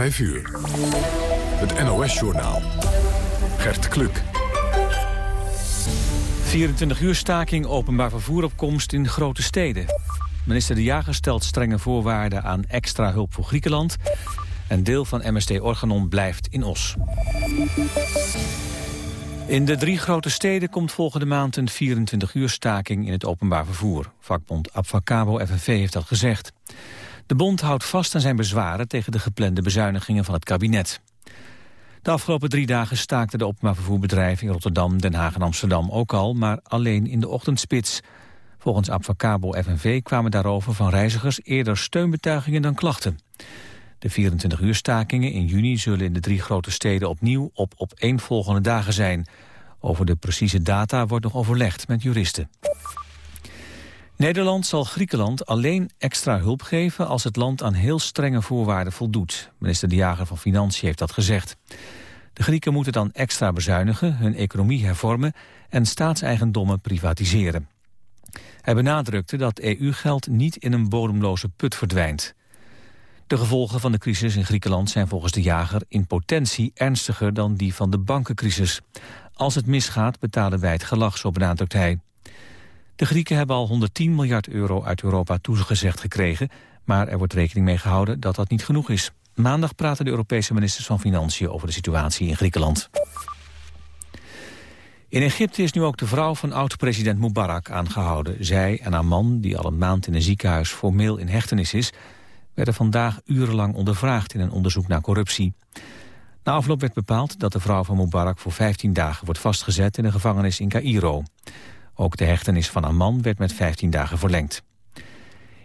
5 uur. Het NOS-journaal. Gert Kluk. 24 uur staking openbaar vervoeropkomst in grote steden. Minister De Jager stelt strenge voorwaarden aan extra hulp voor Griekenland. En deel van MSD Organon blijft in Os. In de drie grote steden komt volgende maand een 24 uur staking in het openbaar vervoer. Vakbond Abfacabo FNV heeft dat gezegd. De bond houdt vast aan zijn bezwaren tegen de geplande bezuinigingen van het kabinet. De afgelopen drie dagen staakten de openbaar vervoerbedrijven in Rotterdam, Den Haag en Amsterdam ook al, maar alleen in de ochtendspits. Volgens Abfacabo FNV kwamen daarover van reizigers eerder steunbetuigingen dan klachten. De 24 uur stakingen in juni zullen in de drie grote steden opnieuw op opeenvolgende dagen zijn. Over de precieze data wordt nog overlegd met juristen. Nederland zal Griekenland alleen extra hulp geven als het land aan heel strenge voorwaarden voldoet. Minister De Jager van Financiën heeft dat gezegd. De Grieken moeten dan extra bezuinigen, hun economie hervormen en staatseigendommen privatiseren. Hij benadrukte dat EU-geld niet in een bodemloze put verdwijnt. De gevolgen van de crisis in Griekenland zijn volgens de jager in potentie ernstiger dan die van de bankencrisis. Als het misgaat betalen wij het gelag, zo benadrukt hij. De Grieken hebben al 110 miljard euro uit Europa toegezegd gekregen... maar er wordt rekening mee gehouden dat dat niet genoeg is. Maandag praten de Europese ministers van Financiën over de situatie in Griekenland. In Egypte is nu ook de vrouw van oud-president Mubarak aangehouden. Zij en haar man, die al een maand in een ziekenhuis formeel in hechtenis is... werden vandaag urenlang ondervraagd in een onderzoek naar corruptie. Na afloop werd bepaald dat de vrouw van Mubarak voor 15 dagen wordt vastgezet in een gevangenis in Cairo. Ook de hechtenis van een man werd met 15 dagen verlengd.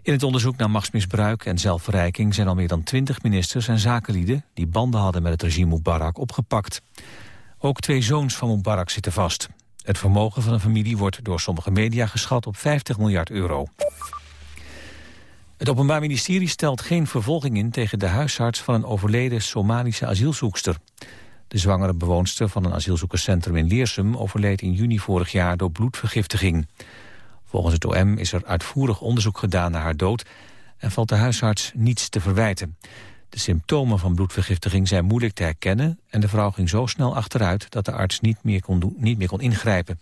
In het onderzoek naar machtsmisbruik en zelfverrijking zijn al meer dan 20 ministers en zakenlieden die banden hadden met het regime Mubarak opgepakt. Ook twee zoons van Mubarak zitten vast. Het vermogen van een familie wordt door sommige media geschat op 50 miljard euro. Het Openbaar Ministerie stelt geen vervolging in tegen de huisarts van een overleden Somalische asielzoekster. De zwangere bewoonster van een asielzoekerscentrum in Leersum overleed in juni vorig jaar door bloedvergiftiging. Volgens het OM is er uitvoerig onderzoek gedaan naar haar dood en valt de huisarts niets te verwijten. De symptomen van bloedvergiftiging zijn moeilijk te herkennen en de vrouw ging zo snel achteruit dat de arts niet meer kon, niet meer kon ingrijpen.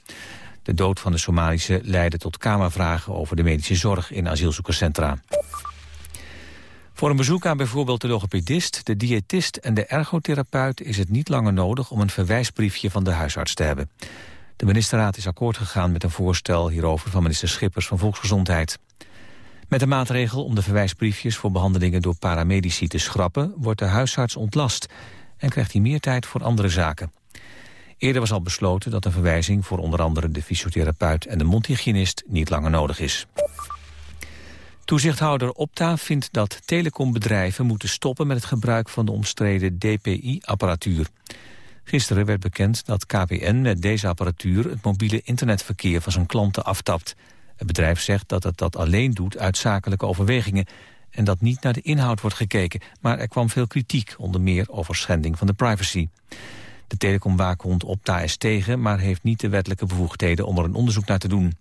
De dood van de Somalische leidde tot kamervragen over de medische zorg in asielzoekerscentra. Voor een bezoek aan bijvoorbeeld de logopedist, de diëtist en de ergotherapeut is het niet langer nodig om een verwijsbriefje van de huisarts te hebben. De ministerraad is akkoord gegaan met een voorstel hierover van minister Schippers van Volksgezondheid. Met de maatregel om de verwijsbriefjes voor behandelingen door paramedici te schrappen, wordt de huisarts ontlast en krijgt hij meer tijd voor andere zaken. Eerder was al besloten dat een verwijzing voor onder andere de fysiotherapeut en de mondhygiënist niet langer nodig is. Toezichthouder Opta vindt dat telecombedrijven moeten stoppen met het gebruik van de omstreden DPI-apparatuur. Gisteren werd bekend dat KPN met deze apparatuur het mobiele internetverkeer van zijn klanten aftapt. Het bedrijf zegt dat het dat alleen doet uit zakelijke overwegingen en dat niet naar de inhoud wordt gekeken. Maar er kwam veel kritiek, onder meer over schending van de privacy. De telecomwaakhond Opta is tegen, maar heeft niet de wettelijke bevoegdheden om er een onderzoek naar te doen.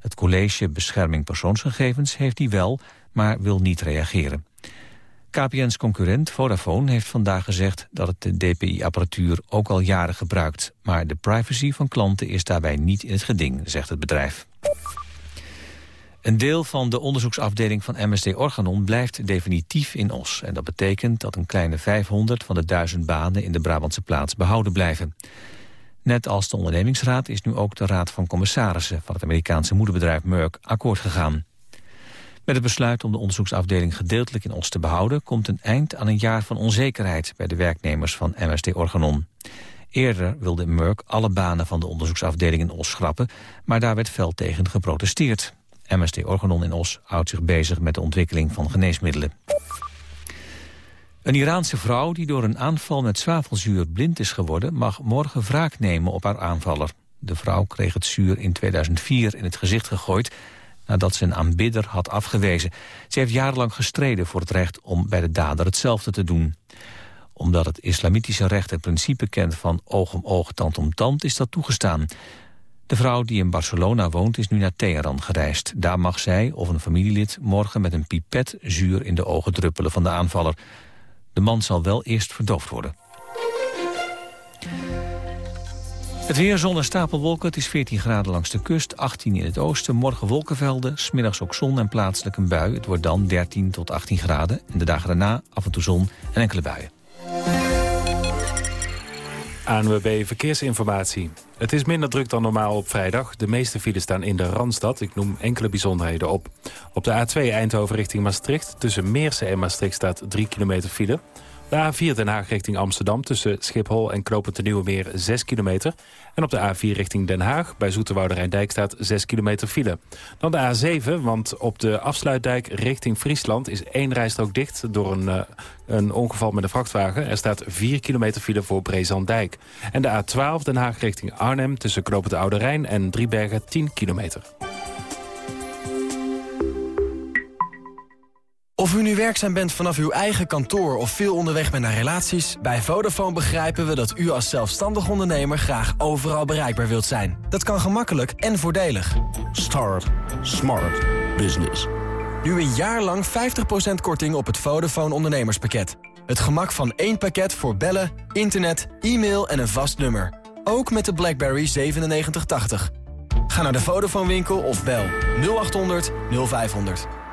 Het college Bescherming Persoonsgegevens heeft die wel, maar wil niet reageren. KPN's concurrent Vodafone heeft vandaag gezegd dat het de DPI-apparatuur ook al jaren gebruikt. Maar de privacy van klanten is daarbij niet in het geding, zegt het bedrijf. Een deel van de onderzoeksafdeling van MSD Organon blijft definitief in Os. En dat betekent dat een kleine 500 van de 1000 banen in de Brabantse plaats behouden blijven. Net als de ondernemingsraad is nu ook de raad van commissarissen... van het Amerikaanse moederbedrijf Merck akkoord gegaan. Met het besluit om de onderzoeksafdeling gedeeltelijk in Os te behouden... komt een eind aan een jaar van onzekerheid bij de werknemers van MSD Organon. Eerder wilde Merck alle banen van de onderzoeksafdeling in Os schrappen... maar daar werd fel tegen geprotesteerd. MSD Organon in Os houdt zich bezig met de ontwikkeling van geneesmiddelen. Een Iraanse vrouw die door een aanval met zwavelzuur blind is geworden... mag morgen wraak nemen op haar aanvaller. De vrouw kreeg het zuur in 2004 in het gezicht gegooid... nadat ze een aanbidder had afgewezen. Ze heeft jarenlang gestreden voor het recht om bij de dader hetzelfde te doen. Omdat het islamitische recht het principe kent van oog om oog, tand om tand... is dat toegestaan. De vrouw die in Barcelona woont is nu naar Teheran gereisd. Daar mag zij of een familielid morgen met een pipet zuur in de ogen druppelen van de aanvaller... De man zal wel eerst verdoofd worden. Het weer, zon en stapelwolken. Het is 14 graden langs de kust, 18 in het oosten. Morgen wolkenvelden, smiddags ook zon en plaatselijk een bui. Het wordt dan 13 tot 18 graden. En de dagen daarna af en toe zon en enkele buien. ANWB Verkeersinformatie. Het is minder druk dan normaal op vrijdag. De meeste files staan in de Randstad. Ik noem enkele bijzonderheden op. Op de A2 Eindhoven richting Maastricht... tussen Meersen en Maastricht staat 3 kilometer file. De A4 Den Haag richting Amsterdam tussen Schiphol en Knopen te Nieuwemeer 6 kilometer. En op de A4 richting Den Haag bij Zoeterwoude Rijndijk staat 6 kilometer file. Dan de A7, want op de afsluitdijk richting Friesland is één rijstrook dicht door een, uh, een ongeval met een vrachtwagen. Er staat 4 kilometer file voor Brezandijk. En de A12 Den Haag richting Arnhem tussen Knopen de Oude Rijn en Driebergen 10 kilometer. Of u nu werkzaam bent vanaf uw eigen kantoor of veel onderweg bent naar relaties... bij Vodafone begrijpen we dat u als zelfstandig ondernemer graag overal bereikbaar wilt zijn. Dat kan gemakkelijk en voordelig. Start Smart Business. Nu een jaar lang 50% korting op het Vodafone ondernemerspakket. Het gemak van één pakket voor bellen, internet, e-mail en een vast nummer. Ook met de BlackBerry 9780. Ga naar de Vodafone winkel of bel 0800 0500.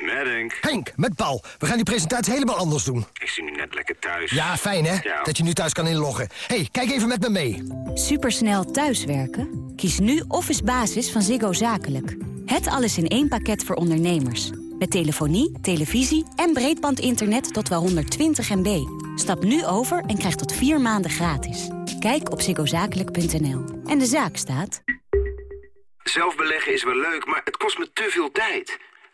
Met Henk, met Paul. We gaan die presentatie helemaal anders doen. Ik zie nu net lekker thuis. Ja, fijn hè? Dat je nu thuis kan inloggen. hey, kijk even met me mee. Supersnel thuiswerken? Kies nu Office Basis van Ziggo Zakelijk. Het alles in één pakket voor ondernemers. Met telefonie, televisie en breedbandinternet tot wel 120 MB. Stap nu over en krijg tot vier maanden gratis. Kijk op ziggozakelijk.nl. En de zaak staat... Zelf beleggen is wel leuk, maar het kost me te veel tijd.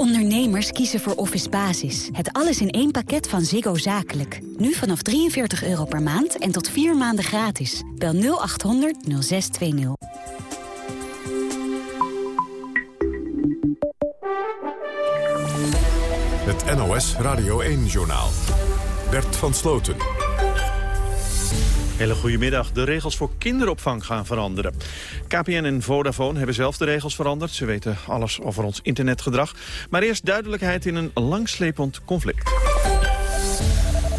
Ondernemers kiezen voor Office Basis. Het alles in één pakket van Ziggo Zakelijk. Nu vanaf 43 euro per maand en tot 4 maanden gratis. Bel 0800 0620. Het NOS Radio 1-journaal. Bert van Sloten. Hele goedemiddag. De regels voor kinderopvang gaan veranderen. KPN en Vodafone hebben zelf de regels veranderd. Ze weten alles over ons internetgedrag. Maar eerst duidelijkheid in een langslepend conflict.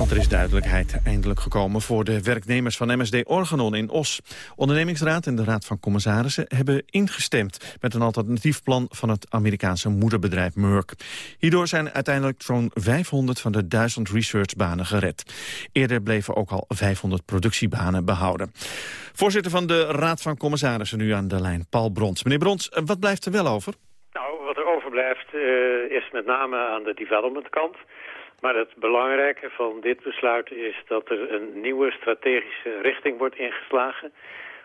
Want er is duidelijkheid eindelijk gekomen voor de werknemers van MSD Organon in Os. Ondernemingsraad en de Raad van Commissarissen hebben ingestemd met een alternatief plan van het Amerikaanse moederbedrijf Merck. Hierdoor zijn uiteindelijk zo'n 500 van de 1000 researchbanen gered. Eerder bleven ook al 500 productiebanen behouden. Voorzitter van de Raad van Commissarissen nu aan de lijn, Paul Brons. Meneer Brons, wat blijft er wel over? Nou, wat er overblijft uh, is met name aan de development kant... Maar het belangrijke van dit besluit is dat er een nieuwe strategische richting wordt ingeslagen.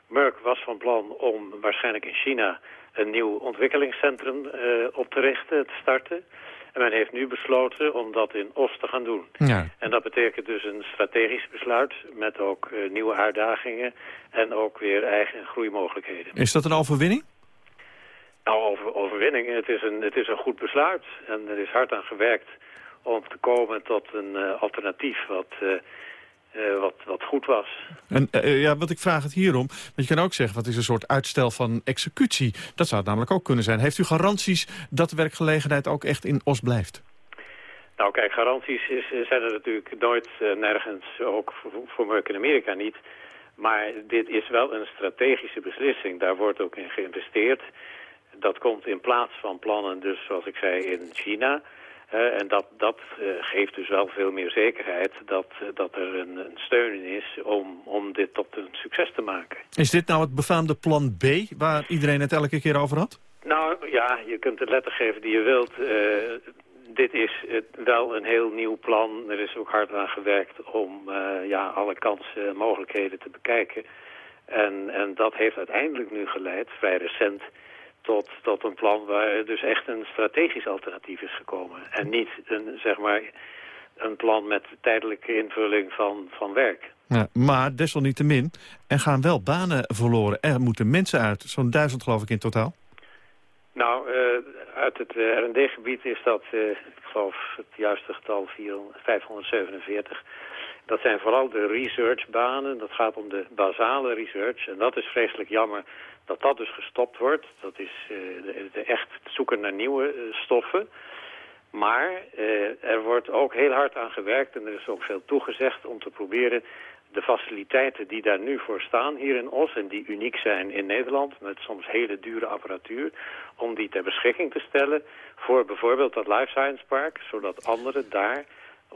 Merck was van plan om waarschijnlijk in China een nieuw ontwikkelingscentrum uh, op te richten, te starten. En men heeft nu besloten om dat in Oost te gaan doen. Ja. En dat betekent dus een strategisch besluit met ook uh, nieuwe uitdagingen en ook weer eigen groeimogelijkheden. Is dat een overwinning? Nou, over, overwinning. Het is, een, het is een goed besluit en er is hard aan gewerkt om te komen tot een uh, alternatief wat, uh, uh, wat, wat goed was. En ja, wat ik vraag het hierom, want je kan ook zeggen... wat is een soort uitstel van executie. Dat zou het namelijk ook kunnen zijn. Heeft u garanties dat de werkgelegenheid ook echt in Os blijft? Nou kijk, garanties is, zijn er natuurlijk nooit nergens, ook voor, voor Merck in Amerika niet... Maar dit is wel een strategische beslissing. Daar wordt ook in geïnvesteerd. Dat komt in plaats van plannen, dus zoals ik zei, in China en dat, dat uh, geeft dus wel veel meer zekerheid dat, uh, dat er een, een, steun is om, om dit tot een succes te maken. Is dit nou het befaamde plan B waar iedereen het elke keer over had? Nou ja, je kunt de letter geven die je wilt. Uh, dit is wel een heel nieuw plan. Er is ook hard aan gewerkt om ja, alle kansen en mogelijkheden te bekijken. En, en dat heeft uiteindelijk nu geleid, vrij recent, tot, tot een plan waar dus echt een strategisch alternatief is gekomen. En niet een, zeg maar, een plan met tijdelijke invulling van, van werk. Ja, maar desalniettemin, er gaan wel banen verloren. Er moeten mensen uit, zo'n duizend geloof ik in totaal. Nou, uh, uit het uh, R&D-gebied is dat, uh, ik geloof het juiste getal 400, 547. Dat zijn vooral de researchbanen. Dat gaat om de basale research. En dat is vreselijk jammer dat dat dus gestopt wordt. Dat is de, de echt zoeken naar nieuwe stoffen. Maar er wordt ook heel hard aan gewerkt en er is ook veel toegezegd om te proberen de faciliteiten die daar nu voor staan hier in Os... en die uniek zijn in Nederland met soms hele dure apparatuur... om die ter beschikking te stellen voor bijvoorbeeld dat Life Science Park... zodat anderen daar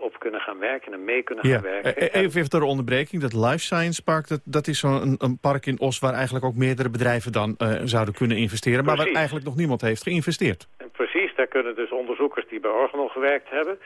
op kunnen gaan werken en mee kunnen gaan werken. E-, even, even ter onderbreking, dat Life Science Park... dat, dat is zo'n een, park in Os waar eigenlijk ook meerdere bedrijven dan uh, zouden kunnen investeren... maar waar eigenlijk nog niemand heeft geïnvesteerd. En precies, daar kunnen dus onderzoekers die bij Organon gewerkt hebben...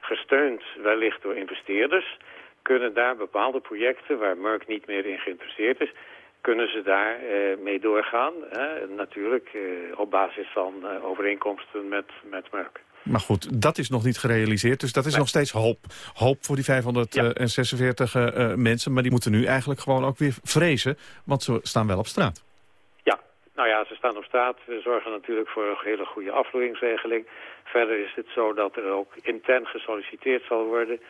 gesteund wellicht door investeerders kunnen daar bepaalde projecten waar Merck niet meer in geïnteresseerd is, kunnen ze daar uh, mee doorgaan. Hè? Natuurlijk uh, op basis van overeenkomsten met, met Merck. Maar goed, dat is nog niet gerealiseerd. Dus dat is nog steeds hoop. Hoop voor die 546 ja. mensen. Maar die moeten nu eigenlijk gewoon ook weer vrezen. Want ze staan wel op straat. Ja, nou ja, ze staan op straat. We zorgen natuurlijk voor een hele goede afvloeingsregeling. Verder is het zo dat er ook intern gesolliciteerd zal worden.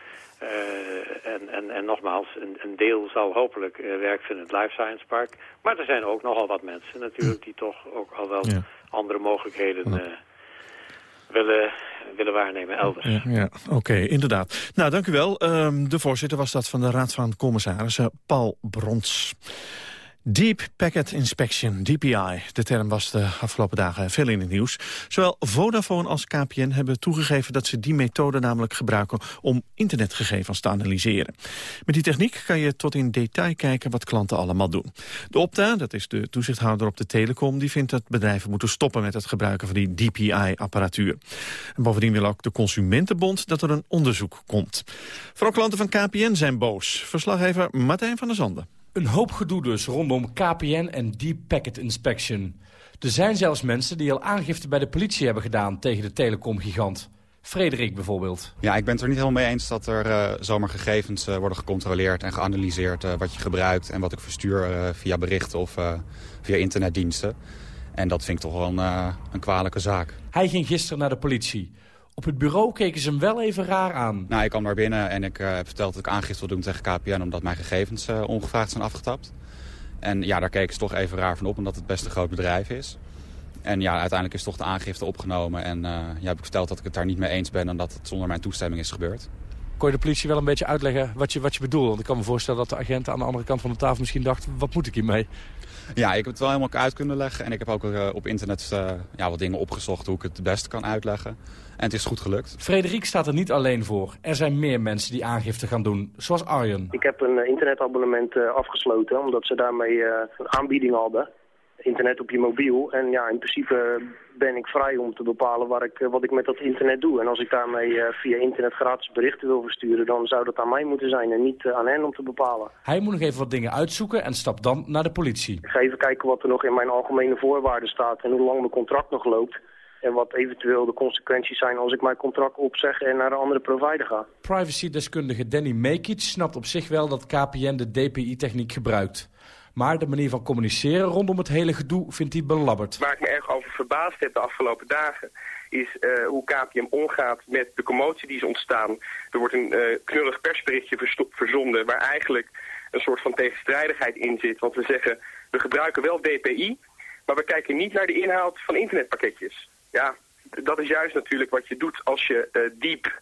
Uh, en, en, en nogmaals, een, een deel zal hopelijk uh, werk vinden in het Life Science Park. Maar er zijn ook nogal wat mensen natuurlijk die toch ook al wel ja. andere mogelijkheden willen, willen waarnemen elders. Ja, oké, inderdaad. Nou, dank u wel. Um, de voorzitter was dat van de Raad van Commissarissen, Paul Brons. Deep Packet Inspection, DPI. De term was de afgelopen dagen veel in het nieuws. Zowel Vodafone als KPN hebben toegegeven dat ze die methode namelijk gebruiken om internetgegevens te analyseren. Met die techniek kan je tot in detail kijken wat klanten allemaal doen. De Opta, dat is de toezichthouder op de telecom, die vindt dat bedrijven moeten stoppen met het gebruiken van die DPI-apparatuur. En bovendien wil ook de Consumentenbond dat er een onderzoek komt. Vooral klanten van KPN zijn boos. Verslaggever Martijn van der Zanden. Een hoop gedoe dus rondom KPN en Deep Packet Inspection. Er zijn zelfs mensen die al aangifte bij de politie hebben gedaan tegen de telecomgigant. Frederik bijvoorbeeld. Ja, ik ben het er niet helemaal mee eens dat er uh, zomaar gegevens uh, worden gecontroleerd en geanalyseerd uh, wat je gebruikt en wat ik verstuur via berichten of via internetdiensten. En dat vind ik toch wel een, een kwalijke zaak. Hij ging gisteren naar de politie. Op het bureau keken ze hem wel even raar aan. Nou, ik kwam daar binnen en ik uh, heb verteld dat ik aangifte wil doen tegen KPN... omdat mijn gegevens uh, ongevraagd zijn afgetapt. En ja, daar keken ze toch even raar van op, omdat het best een groot bedrijf is. En ja, uiteindelijk is toch de aangifte opgenomen. En uh, ja, heb ik verteld dat ik het daar niet mee eens ben... en dat het zonder mijn toestemming is gebeurd. Kon je de politie wel een beetje uitleggen wat je, wat je bedoelt? Want ik kan me voorstellen dat de agent aan de andere kant van de tafel misschien dacht... wat moet ik hiermee? Ja, ik heb het wel helemaal uit kunnen leggen. En ik heb ook uh, op internet uh, ja, wat dingen opgezocht hoe ik het het beste kan uitleggen. En het is goed gelukt. Frederik staat er niet alleen voor. Er zijn meer mensen die aangifte gaan doen, zoals Arjen. Ik heb een uh, internetabonnement afgesloten, omdat ze daarmee een aanbieding hadden. Internet op je mobiel. En ja, in principe ben ik vrij om te bepalen waar ik, wat ik met dat internet doe. En als ik daarmee via internet gratis berichten wil versturen... dan zou dat aan mij moeten zijn en niet aan hen om te bepalen. Hij moet nog even wat dingen uitzoeken en stapt dan naar de politie. Ik ga even kijken wat er nog in mijn algemene voorwaarden staat... en hoe lang mijn contract nog loopt. En wat eventueel de consequenties zijn als ik mijn contract opzeg en naar een andere provider ga. Privacy-deskundige Danny Mekic snapt op zich wel dat KPN de DPI-techniek gebruikt. Maar de manier van communiceren rondom het hele gedoe vindt hij belabberd. Waar ik me erg over verbaasd heb de afgelopen dagen... is uh, hoe KPM omgaat met de commotie die is ontstaan. Er wordt een uh, knullig persberichtje verzonden... waar eigenlijk een soort van tegenstrijdigheid in zit. Want we zeggen, we gebruiken wel DPI... maar we kijken niet naar de inhoud van internetpakketjes. Ja, dat is juist natuurlijk wat je doet als je uh, deep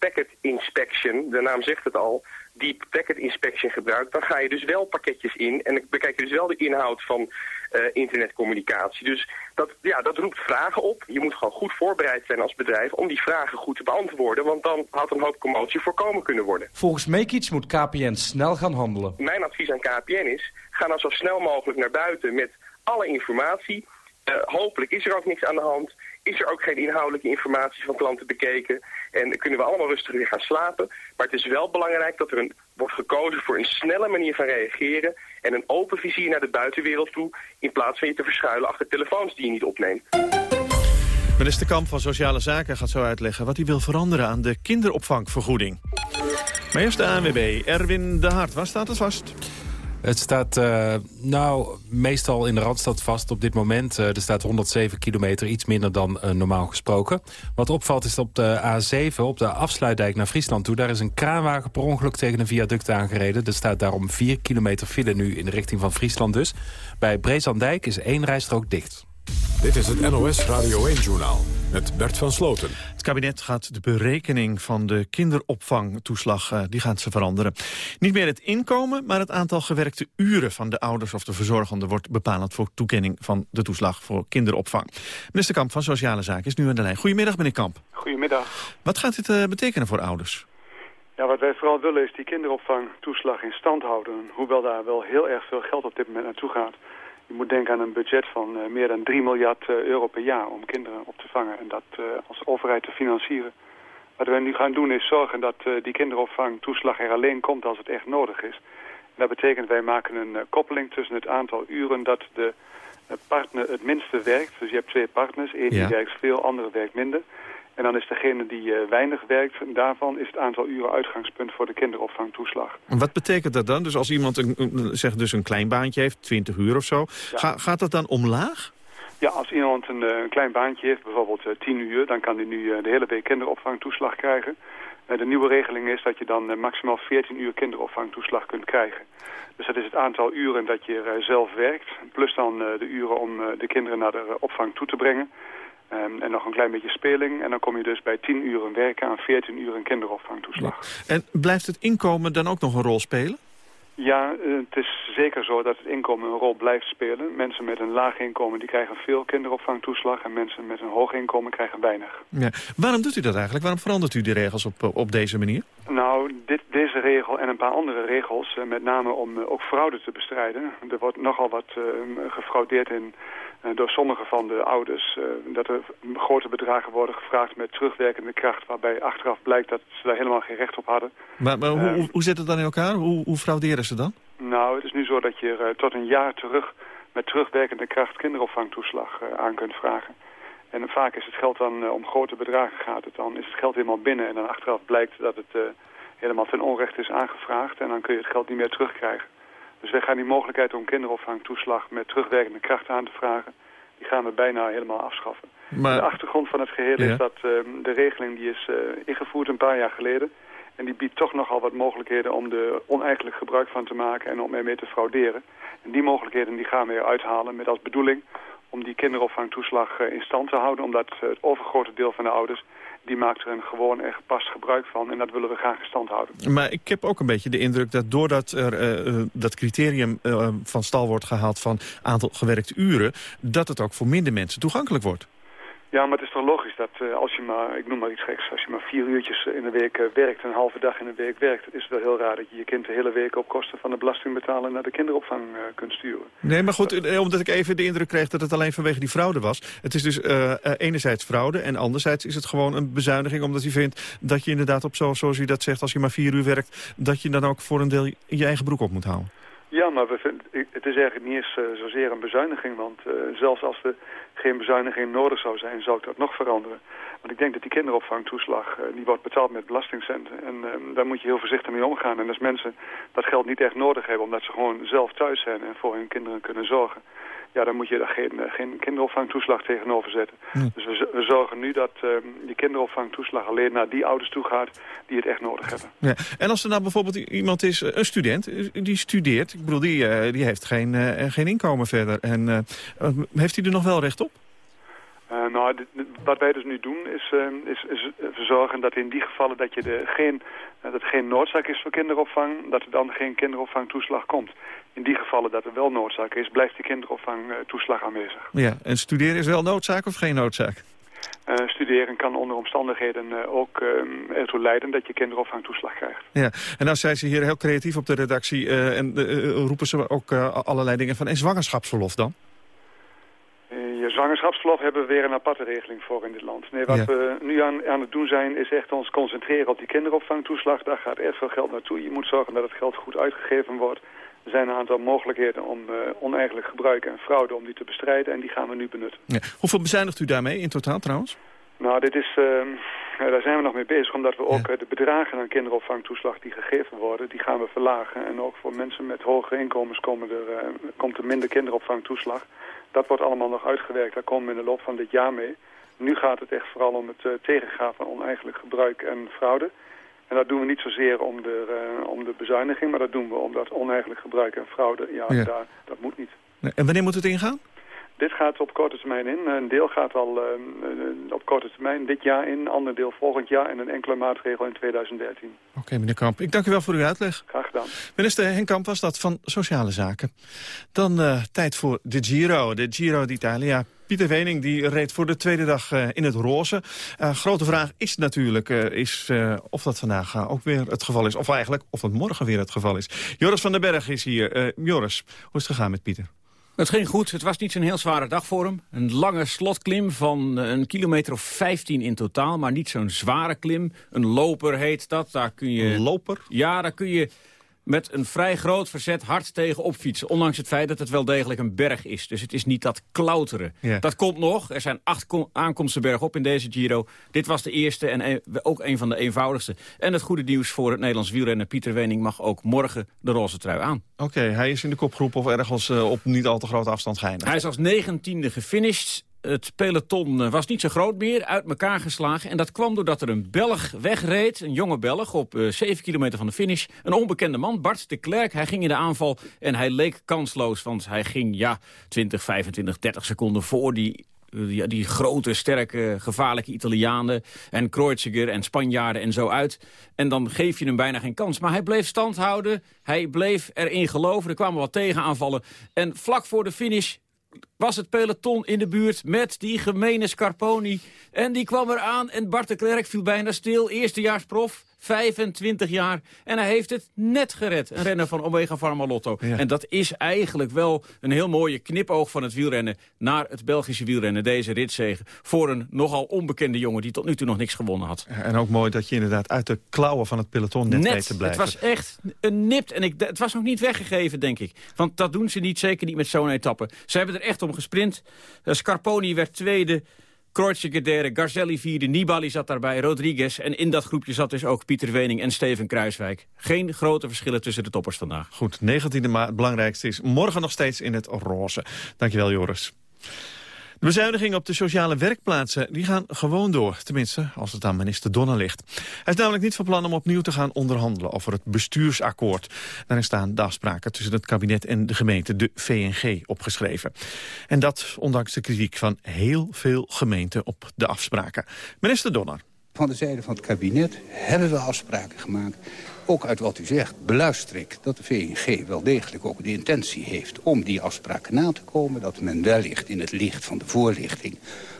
packet inspection, de naam zegt het al, deep packet inspection gebruikt, dan ga je dus wel pakketjes in en dan bekijk je dus wel de inhoud van uh, internetcommunicatie. Dus dat, ja, dat roept vragen op. Je moet gewoon goed voorbereid zijn als bedrijf om die vragen goed te beantwoorden, want dan had een hoop commotie voorkomen kunnen worden. Volgens Mekic moet KPN snel gaan handelen. Mijn advies aan KPN is, ga nou zo snel mogelijk naar buiten met alle informatie Eh, hopelijk is er ook niks aan de hand. Is er ook geen inhoudelijke informatie van klanten bekeken. En kunnen we allemaal rustig weer gaan slapen. Maar het is wel belangrijk dat er een, wordt gekozen voor een snelle manier van reageren. En een open vizier naar de buitenwereld toe. In plaats van je te verschuilen achter telefoons die je niet opneemt. Minister Kamp van Sociale Zaken gaat zo uitleggen wat hij wil veranderen aan de kinderopvangvergoeding. Maar eerst de ANWB, Erwin de Hart. Waar staat het vast? Het staat uh, nou meestal in de Randstad vast op dit moment. Uh, er staat 107 kilometer, iets minder dan uh, normaal gesproken. Wat opvalt is op de A7, op de afsluitdijk naar Friesland toe... daar is een kraanwagen per ongeluk tegen een viaduct aangereden. Er staat daarom 4 kilometer file nu in de richting van Friesland dus. Bij Brezandijk is één rijstrook dicht. Dit is het NOS Radio 1-journaal met Bert van Sloten. Het kabinet gaat de berekening van de kinderopvangtoeslag uh, die gaat ze veranderen. Niet meer het inkomen, maar het aantal gewerkte uren van de ouders of de verzorgende wordt bepalend voor toekenning van de toeslag voor kinderopvang. Minister Kamp van Sociale Zaken is nu aan de lijn. Goedemiddag, meneer Kamp. Goedemiddag. Wat gaat dit uh, betekenen voor ouders? Ja, wat wij vooral willen is die kinderopvangtoeslag in stand houden. Hoewel daar wel heel erg veel geld op dit moment naartoe gaat. Je moet denken aan een budget van uh, meer dan 3 miljard uh, euro per jaar om kinderen op te vangen en dat uh, als overheid te financieren. Wat wij nu gaan doen is zorgen dat die kinderopvangtoeslag er alleen komt als het echt nodig is. En dat betekent wij maken een koppeling tussen het aantal uren dat de partner het minste werkt. Dus je hebt twee partners, één ja. die werkt veel, andere werkt minder. En dan is degene die uh, weinig werkt, daarvan is het aantal uren uitgangspunt voor de kinderopvangtoeslag. En wat betekent dat dan? Dus als iemand een, een, zeg dus een klein baantje heeft, 20 uur of zo, ja. ga, gaat dat dan omlaag? Ja, als iemand een, een klein baantje heeft, bijvoorbeeld uh, 10 uur, dan kan hij nu uh, de hele week kinderopvangtoeslag krijgen. de nieuwe regeling is dat je dan maximaal 14 uur kinderopvangtoeslag kunt krijgen. Dus dat is het aantal uren dat je zelf werkt, plus dan de uren om de kinderen naar de opvang toe te brengen. Um, en nog een klein beetje speling. En dan kom je dus bij 10 uur werken aan 14 uur een kinderopvangtoeslag. Ja. En blijft het inkomen dan ook nog een rol spelen? Ja, uh, het is zeker zo dat het inkomen een rol blijft spelen. Mensen met een laag inkomen die krijgen veel kinderopvangtoeslag... en mensen met een hoog inkomen krijgen weinig. Ja. Waarom doet u dat eigenlijk? Waarom verandert u die regels op, op deze manier? Nou, dit, deze regel en een paar andere regels... Uh, met name om ook fraude te bestrijden. Er wordt nogal wat gefraudeerd in door sommige van de ouders uh, dat er grote bedragen worden gevraagd met terugwerkende kracht, waarbij achteraf blijkt dat ze daar helemaal geen recht op hadden. Maar, maar hoe, uh, hoe zit het dan in elkaar? Hoe, hoe frauderen ze dan? Nou, het is nu zo dat je tot een jaar terug met terugwerkende kracht kinderopvangtoeslag aan kunt vragen. En vaak is het geld dan, om grote bedragen gaat het dan, is het geld helemaal binnen en dan achteraf blijkt dat het helemaal ten onrechte is aangevraagd en dan kun je het geld niet meer terugkrijgen. Dus wij gaan die mogelijkheid om kinderopvangtoeslag met terugwerkende kracht aan te vragen, die gaan we bijna helemaal afschaffen. Maar... De achtergrond van het geheel ja. is dat uh, de regeling die is uh, ingevoerd een paar jaar geleden. En die biedt toch nogal wat mogelijkheden om er oneigenlijk gebruik van te maken en om ermee te frauderen. En die mogelijkheden die gaan we eruit halen met als bedoeling om die kinderopvangtoeslag uh, in stand te houden. Omdat het overgrote deel van de ouders die maakt er een gewoon en gepast gebruik van. En dat willen we graag in stand houden. Maar ik heb ook een beetje de indruk dat doordat er uh, dat criterium uh, van stal wordt gehaald van aantal gewerkte uren, dat het ook voor minder mensen toegankelijk wordt. Ja, maar het is toch logisch dat uh, als je maar, ik noem maar iets geks, als je maar vier uurtjes in de week uh, werkt, een halve dag in de week werkt, het is wel heel raar dat je je kind de hele week op kosten van de belastingbetaler naar de kinderopvang kunt sturen. Nee, maar goed, omdat ik even de indruk kreeg dat het alleen vanwege die fraude was. Het is dus enerzijds fraude en anderzijds is het gewoon een bezuiniging omdat u vindt dat je inderdaad op zo, zoals u dat zegt, als je maar vier uur werkt, dat je dan ook voor een deel je eigen broek op moet houden. Ja, maar we vinden, het is eigenlijk niet eens uh, zozeer een bezuiniging. Want uh, zelfs als er geen bezuiniging nodig zou zijn, zou ik dat nog veranderen. Want ik denk dat die kinderopvangtoeslag, uh, die wordt betaald met belastingcenten. En daar moet je heel voorzichtig mee omgaan. En als mensen dat geld niet echt nodig hebben, omdat ze gewoon zelf thuis zijn en voor hun kinderen kunnen zorgen ja, dan moet je daar geen, geen kinderopvangtoeslag tegenover zetten. Nee. Dus we, we, zorgen nu dat um, die kinderopvangtoeslag alleen naar die ouders toe gaat die het echt nodig hebben. Ja. En als er nou bijvoorbeeld iemand is, een student, die studeert, ik bedoel, die, die heeft geen, geen inkomen verder. En uh, heeft hij er nog wel recht op? Uh, nou, dit, wat wij dus nu doen is, uh, is, is zorgen dat in die gevallen dat, je de, geen, uh, dat er geen noodzaak is voor kinderopvang, dat er dan geen kinderopvangtoeslag komt. In die gevallen dat er wel noodzaak is, blijft die kinderopvangtoeslag aanwezig. Ja, en studeren is wel noodzaak of geen noodzaak? Uh, studeren kan onder omstandigheden uh, ook uh, ertoe leiden dat je kinderopvangtoeslag krijgt. Ja, en dan zijn ze hier heel creatief op de redactie en roepen ze ook allerlei dingen van. En zwangerschapsverlof dan? je zwangerschapsverlof hebben we weer een aparte regeling voor in dit land. Nee, wat Ja. we nu aan, aan het doen zijn is echt ons concentreren op die kinderopvangtoeslag. Daar gaat erg veel geld naartoe. Je moet zorgen dat het geld goed uitgegeven wordt. Er zijn een aantal mogelijkheden om eh, oneigenlijk gebruik en fraude om die te bestrijden. En die gaan we nu benutten. Ja. Hoeveel bezuinigt u daarmee in totaal trouwens? Nou, dit is, ehm, daar zijn we nog mee bezig, omdat we ook eh, de bedragen aan kinderopvangtoeslag die gegeven worden, die gaan we verlagen. En ook voor mensen met hogere inkomens komen er, eh, komt er minder kinderopvangtoeslag. Dat wordt allemaal nog uitgewerkt, daar komen we in de loop van dit jaar mee. Nu gaat het echt vooral om het tegengaan van oneigenlijk gebruik en fraude. En dat doen we niet zozeer om de, eh, om de bezuiniging, maar dat doen we omdat oneigenlijk gebruik en fraude, ja, Ja. Daar, dat moet niet. En wanneer moet het ingaan? Dit gaat op korte termijn in. Een deel gaat al eh, op korte termijn dit jaar in, een ander deel volgend jaar en een enkele maatregel in 2013. Oké, meneer Kamp. Ik dank u wel voor uw uitleg. Graag gedaan. Minister Henk Kamp was dat van Sociale Zaken. Dan eh, tijd voor de Giro, de Giro d'Italia. Pieter Wening die reed voor de tweede dag eh, in het roze. Eh, grote vraag is natuurlijk eh, is, of dat vandaag ook weer het geval is. Of eigenlijk of het morgen weer het geval is. Joris van den Berg is hier. Joris, hoe is het gegaan met Pieter? Het ging goed. Het was niet zo'n heel zware dag voor hem. Een lange slotklim van een kilometer of 15 in totaal. Maar niet zo'n zware klim. Een loper heet dat. Daar kun je, Een loper? Ja, daar kun je met een vrij groot verzet hard tegen opfietsen. Ondanks het feit dat het wel degelijk een berg is. Dus het is niet dat klauteren. Ja. Dat komt nog. Er zijn acht kom- aankomsten bergop in deze Giro. Dit was de eerste en een- ook een van de eenvoudigste. En het goede nieuws voor het Nederlands wielrennen. Pieter Wening mag ook morgen de roze trui aan. Oké, hij is in de kopgroep of ergens eh, op niet al te grote afstand geëindigd. Hij is als negentiende gefinished. Het peloton eh, was niet zo groot meer, uit elkaar geslagen. En dat kwam doordat er een Belg wegreed, een jonge Belg... op eh 7 kilometer van de finish. Een onbekende man, Bart de Klerk. Hij ging in de aanval en hij leek kansloos. Want hij ging, ja, 20, 25, 30 seconden voor die... eh, die grote, sterke, gevaarlijke Italianen en Kreuziger en Spanjaarden en zo uit. En dan geef je hem bijna geen kans. Maar hij bleef stand houden, hij bleef erin geloven. Er kwamen wat tegenaanvallen. En vlak voor de finish was het peloton in de buurt met die gemene Scarponi. En die kwam eraan en Bart de Klerk viel bijna stil. Eerstejaarsprof, 25 jaar. En hij heeft het net gered, een renner van Omega Pharma Lotto. En dat is eigenlijk wel een heel mooie knipoog van het wielrennen... naar het Belgische wielrennen, deze ritzegen. Voor een nogal onbekende jongen die tot nu toe nog niks gewonnen had. En ook mooi dat je inderdaad uit de klauwen van het peloton net, weet te het blijven. was echt een nipt. En ik, het was nog niet weggegeven, denk ik. Want dat doen ze niet, zeker niet met zo'n etappe. Ze hebben er echt om gesprint. Eh, Scarponi werd tweede. Kreuziger derde, Garzelli vierde, Nibali zat daarbij, Rodriguez. En in dat groepje zat dus ook Pieter Wening en Steven Kruiswijk. Geen grote verschillen tussen de toppers vandaag. Goed, 19e maart. Belangrijkste is morgen nog steeds in het roze. Dankjewel, Joris. De bezuinigingen op de sociale werkplaatsen die gaan gewoon door. Tenminste, als het aan minister Donner ligt. Hij is namelijk niet van plan om opnieuw te gaan onderhandelen over het bestuursakkoord. Daarin staan de afspraken tussen het kabinet en de gemeente, de VNG, opgeschreven. En dat ondanks de kritiek van heel veel gemeenten op de afspraken. Minister Donner. Van de zijde van het kabinet hebben we afspraken gemaakt. Ook uit wat u zegt, beluister ik dat de VNG wel degelijk ook de intentie heeft... om die afspraken na te komen. Dat men wellicht in het licht van de voorlichting...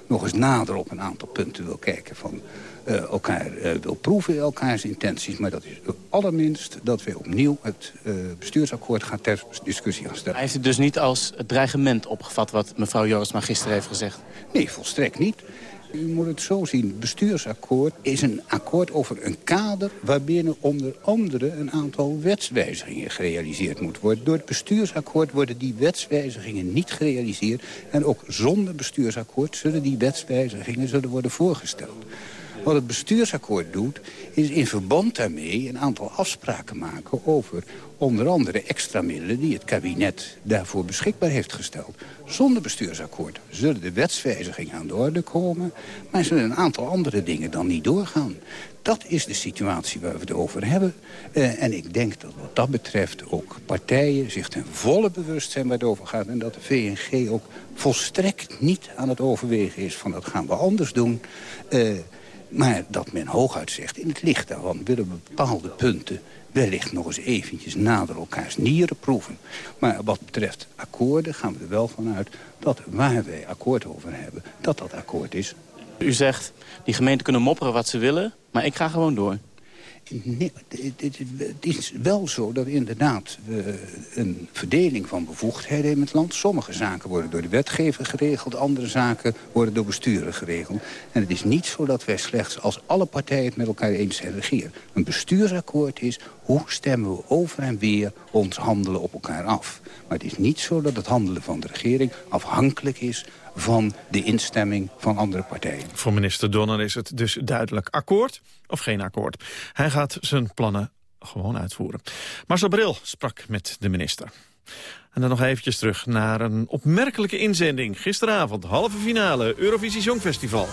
nog eens nader op een aantal punten wil kijken van... eh, elkaar eh, wil proeven, elkaars intenties. Maar dat is allerminst dat we opnieuw het eh, bestuursakkoord gaan ter discussie gaan stellen. Hij heeft het dus niet als het dreigement opgevat wat mevrouw Jorisma gisteren heeft gezegd? Nee, volstrekt niet. U moet het zo zien. Het bestuursakkoord is een akkoord over een kader... waarbinnen onder andere een aantal wetswijzigingen gerealiseerd moet worden. Door het bestuursakkoord worden die wetswijzigingen niet gerealiseerd. En ook zonder bestuursakkoord zullen die wetswijzigingen zullen worden voorgesteld. Wat het bestuursakkoord doet, is in verband daarmee een aantal afspraken maken over onder andere extra middelen die het kabinet daarvoor beschikbaar heeft gesteld. Zonder bestuursakkoord zullen de wetswijzigingen aan de orde komen, maar zullen een aantal andere dingen dan niet doorgaan. Dat is de situatie waar we het over hebben. Eh, en ik denk dat wat dat betreft ook partijen zich ten volle bewust zijn waar het over gaat. En dat de VNG ook volstrekt niet aan het overwegen is van dat gaan we anders doen. Eh, maar dat men hooguit zegt, in het licht daarvan willen we bepaalde punten wellicht nog eens eventjes nader elkaars nieren proeven. Maar wat betreft akkoorden gaan we er wel van uit dat waar wij akkoord over hebben, dat dat akkoord is. U zegt, die gemeenten kunnen mopperen wat ze willen, maar ik ga gewoon door. Nee, het, is wel zo dat inderdaad we een verdeling van bevoegdheden in het land... sommige zaken worden door de wetgever geregeld... andere zaken worden door besturen geregeld. En het is niet zo dat wij slechts als alle partijen het met elkaar eens zijn regeren. Een bestuursakkoord is hoe stemmen we over en weer ons handelen op elkaar af. Maar het is niet zo dat het handelen van de regering afhankelijk is van de instemming van andere partijen. Voor minister Donner is het dus duidelijk akkoord of geen akkoord. Hij gaat zijn plannen gewoon uitvoeren. Marcel Bril sprak met de minister. En dan nog eventjes terug naar een opmerkelijke inzending. Gisteravond, halve finale, Eurovisie Songfestival.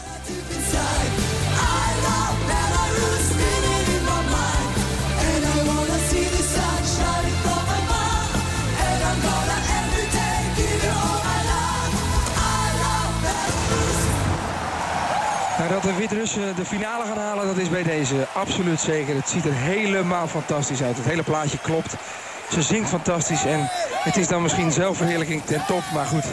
Dat de Wit-Russen de finale gaan halen, dat is bij deze absoluut zeker. Het ziet er helemaal fantastisch uit. Het hele plaatje klopt. Ze zingt fantastisch en het is dan misschien zelfverheerlijking ten top, maar goed.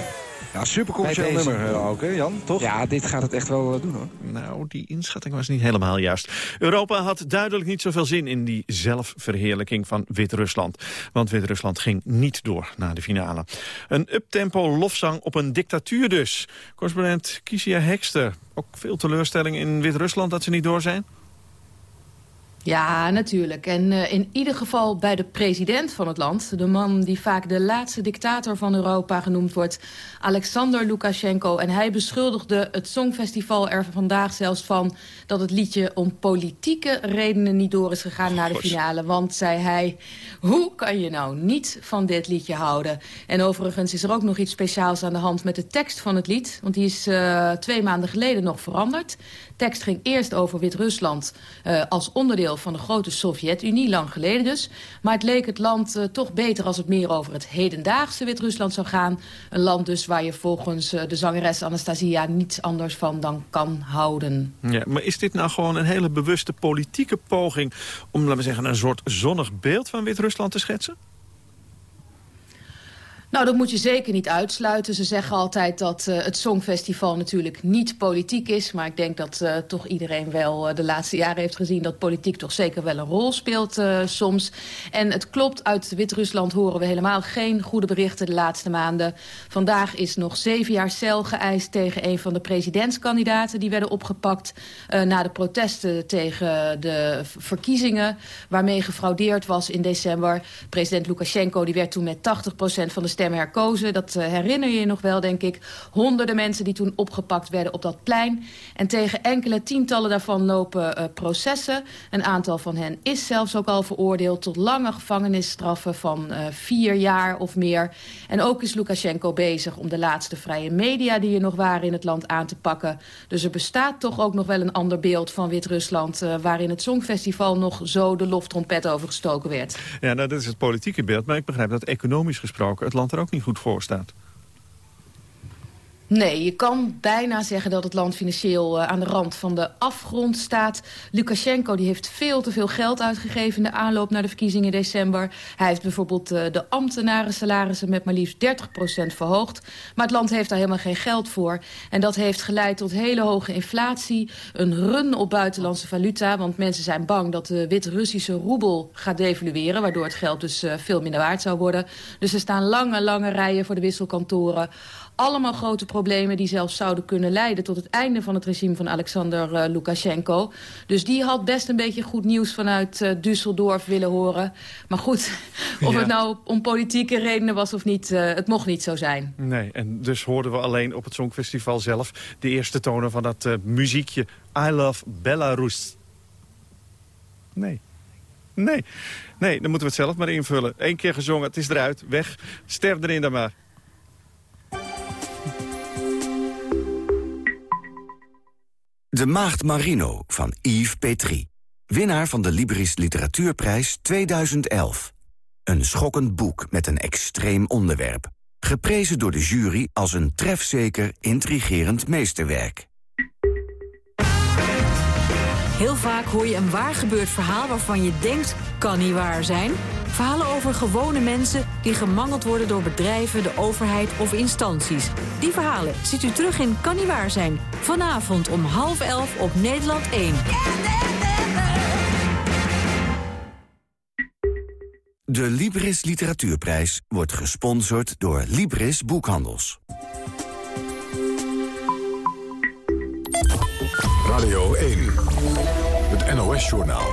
Ja, super commercieel nummer uh, ook, hè Jan? Toch? Ja, dit gaat het echt wel uh, doen, hoor. Nou, die inschatting was niet helemaal juist. Europa had duidelijk niet zoveel zin in die zelfverheerlijking van Wit-Rusland. Want Wit-Rusland ging niet door naar de finale. Een uptempo lofzang op een dictatuur dus. Correspondent Kisia Hekster. Ook veel teleurstelling in Wit-Rusland dat ze niet door zijn? Ja, natuurlijk. En uh, in ieder geval bij de president van het land... de man die vaak de laatste dictator van Europa genoemd wordt... Alexander Lukashenko. En hij beschuldigde het Songfestival er vandaag zelfs van... dat het liedje om politieke redenen niet door is gegaan naar de finale. Want, zei hij, hoe kan je nou niet van dit liedje houden? En overigens is er ook nog iets speciaals aan de hand met de tekst van het lied. Want die is uh, twee maanden geleden nog veranderd tekst ging eerst over Wit-Rusland uh, als onderdeel van de grote Sovjet-Unie, lang geleden dus. Maar het leek het land uh, toch beter als het meer over het hedendaagse Wit-Rusland zou gaan. Een land dus waar je volgens uh, de zangeres Anastasia niets anders van dan kan houden. Ja, maar is dit nou gewoon een hele bewuste politieke poging om, laten we zeggen, een soort zonnig beeld van Wit-Rusland te schetsen? Nou, dat moet je zeker niet uitsluiten. Ze zeggen altijd dat uh, het Songfestival natuurlijk niet politiek is. Maar ik denk dat uh, toch iedereen wel uh, de laatste jaren heeft gezien... dat politiek toch zeker wel een rol speelt soms. En het klopt, uit Wit-Rusland horen we helemaal geen goede berichten de laatste maanden. Vandaag is nog zeven jaar cel geëist tegen een van de presidentskandidaten... die werden opgepakt na de protesten tegen de verkiezingen... waarmee gefraudeerd was in december. President Lukashenko die werd toen met 80% van de stemmen herkozen. Dat uh, herinner je je nog wel, denk ik. Honderden mensen die toen opgepakt werden op dat plein. En tegen enkele tientallen daarvan lopen uh, processen. Een aantal van hen is zelfs ook al veroordeeld... tot lange gevangenisstraffen van uh, vier jaar of meer. En ook is Lukashenko bezig om de laatste vrije media... die er nog waren in het land aan te pakken. Dus er bestaat toch ook nog wel een ander beeld van Wit-Rusland... waarin het Songfestival nog zo de loftrompet over gestoken werd. Ja, nou, dat is het politieke beeld. Maar ik begrijp dat economisch gesproken... het land er ook niet goed voor staat. Nee, je kan bijna zeggen dat het land financieel uh, aan de rand van de afgrond staat. Lukashenko die heeft veel te veel geld uitgegeven in de aanloop naar de verkiezingen in december. Hij heeft bijvoorbeeld uh, de ambtenaren salarissen met maar liefst 30% verhoogd. Maar het land heeft daar helemaal geen geld voor. En dat heeft geleid tot hele hoge inflatie, een run op buitenlandse valuta. Want mensen zijn bang dat de Wit-Russische roebel gaat devalueren... waardoor het geld dus uh, veel minder waard zou worden. Dus er staan lange, lange rijen voor de wisselkantoren allemaal grote problemen die zelfs zouden kunnen leiden... tot het einde van het regime van Alexander uh, Lukashenko. Dus die had best een beetje goed nieuws vanuit uh, Düsseldorf willen horen. Maar goed, of ja. het nou om politieke redenen was of niet... Uh, het mocht niet zo zijn. Nee, en dus hoorden we alleen op het Songfestival zelf... de eerste tonen van dat muziekje I Love Belarus. Nee. Nee. Nee, dan moeten we het zelf maar invullen. Eén keer gezongen, het is eruit, weg. Sterf erin dan maar. De Maagd Marino van Yves Petrie. Winnaar van de Libris Literatuurprijs 2011. Een schokkend boek met een extreem onderwerp. Geprezen door de jury als een trefzeker, intrigerend meesterwerk. Heel vaak hoor je een waar gebeurd verhaal waarvan je denkt, kan niet waar zijn. Verhalen over gewone mensen die gemangeld worden door bedrijven, de overheid of instanties. Die verhalen ziet u terug in Kan niet waar zijn. Vanavond om half elf op Nederland 1. De Libris Literatuurprijs wordt gesponsord door Libris Boekhandels. Radio 1, het NOS-journaal.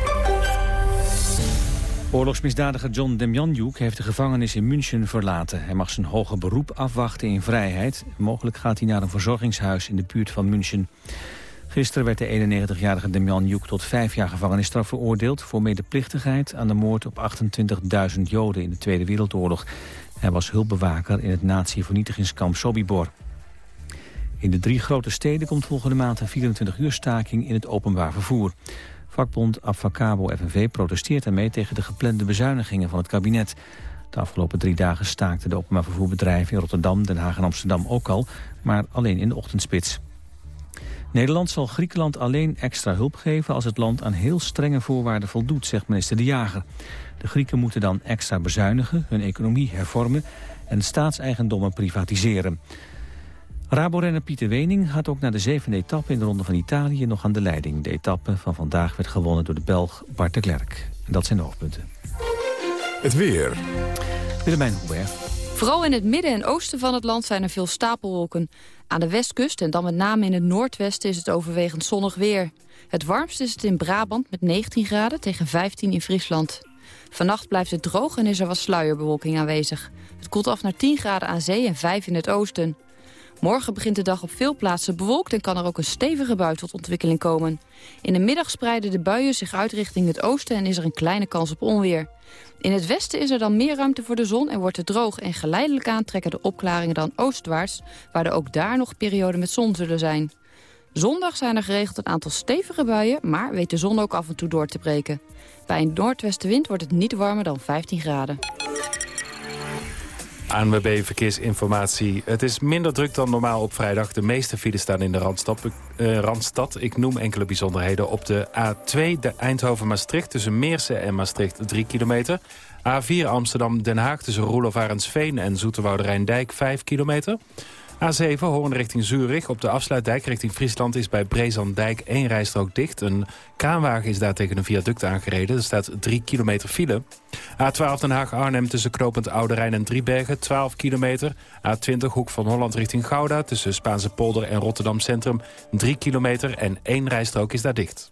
Oorlogsmisdadiger John Demjanjuk heeft de gevangenis in München verlaten. Hij mag zijn hoger beroep afwachten in vrijheid. Mogelijk gaat hij naar een verzorgingshuis in de buurt van München. Gisteren werd de 91-jarige Demjanjuk tot vijf jaar gevangenisstraf veroordeeld... voor medeplichtigheid aan de moord op 28.000 Joden in de Tweede Wereldoorlog. Hij was hulpbewaker in het nazi-vernietigingskamp Sobibor. In de drie grote steden komt volgende maand een 24 uur staking in het openbaar vervoer. Vakbond Abfacabo FNV protesteert daarmee tegen de geplande bezuinigingen van het kabinet. De afgelopen drie dagen staakten de openbaar vervoerbedrijven in Rotterdam, Den Haag en Amsterdam ook al, maar alleen in de ochtendspits. Nederland zal Griekenland alleen extra hulp geven als het land aan heel strenge voorwaarden voldoet, zegt minister De Jager. De Grieken moeten dan extra bezuinigen, hun economie hervormen en staatseigendommen privatiseren. Rabo-renner Pieter Wening gaat ook naar de zevende etappe in de Ronde van Italië nog aan de leiding. De etappe van vandaag werd gewonnen door de Belg Bart de Klerk. En dat zijn de hoofdpunten. Het weer. Willemijn Hubert. Vooral in het midden en oosten van het land zijn er veel stapelwolken. Aan de westkust en dan met name in het noordwesten is het overwegend zonnig weer. Het warmst is het in Brabant met 19 graden tegen 15 in Friesland. Vannacht blijft het droog en is er wat sluierbewolking aanwezig. Het koelt af naar 10 graden aan zee en 5 in het oosten. Morgen begint de dag op veel plaatsen bewolkt en kan er ook een stevige bui tot ontwikkeling komen. In de middag spreiden de buien zich uit richting het oosten en is er een kleine kans op onweer. In het westen is er dan meer ruimte voor de zon en wordt het droog en geleidelijk aan trekken de opklaringen dan oostwaarts, waar er ook daar nog perioden met zon zullen zijn. Zondag zijn er geregeld een aantal stevige buien, maar weet de zon ook af en toe door te breken. Bij een noordwestenwind wordt het niet warmer dan 15 graden. ANWB Verkeersinformatie. Het is minder druk dan normaal op vrijdag. De meeste files staan in de Randstad. Uh, Randstad. Ik noem enkele bijzonderheden. Op de A2 de Eindhoven-Maastricht tussen Meersen en Maastricht 3 kilometer. A4 Amsterdam-Den Haag tussen Roelof Arendsveen en Zoeterwoude Rijndijk 5 kilometer. A7 Hoorn richting Zurich. Op de afsluitdijk richting Friesland is bij Brezandijk één rijstrook dicht. Een kraanwagen is daar tegen een viaduct aangereden. Er staat 3 kilometer file. A12 Den Haag-Arnhem tussen Knopend Oude Rijn en Driebergen 12 kilometer. A20 Hoek van Holland richting Gouda tussen Spaanse polder en Rotterdam Centrum 3 kilometer en één rijstrook is daar dicht.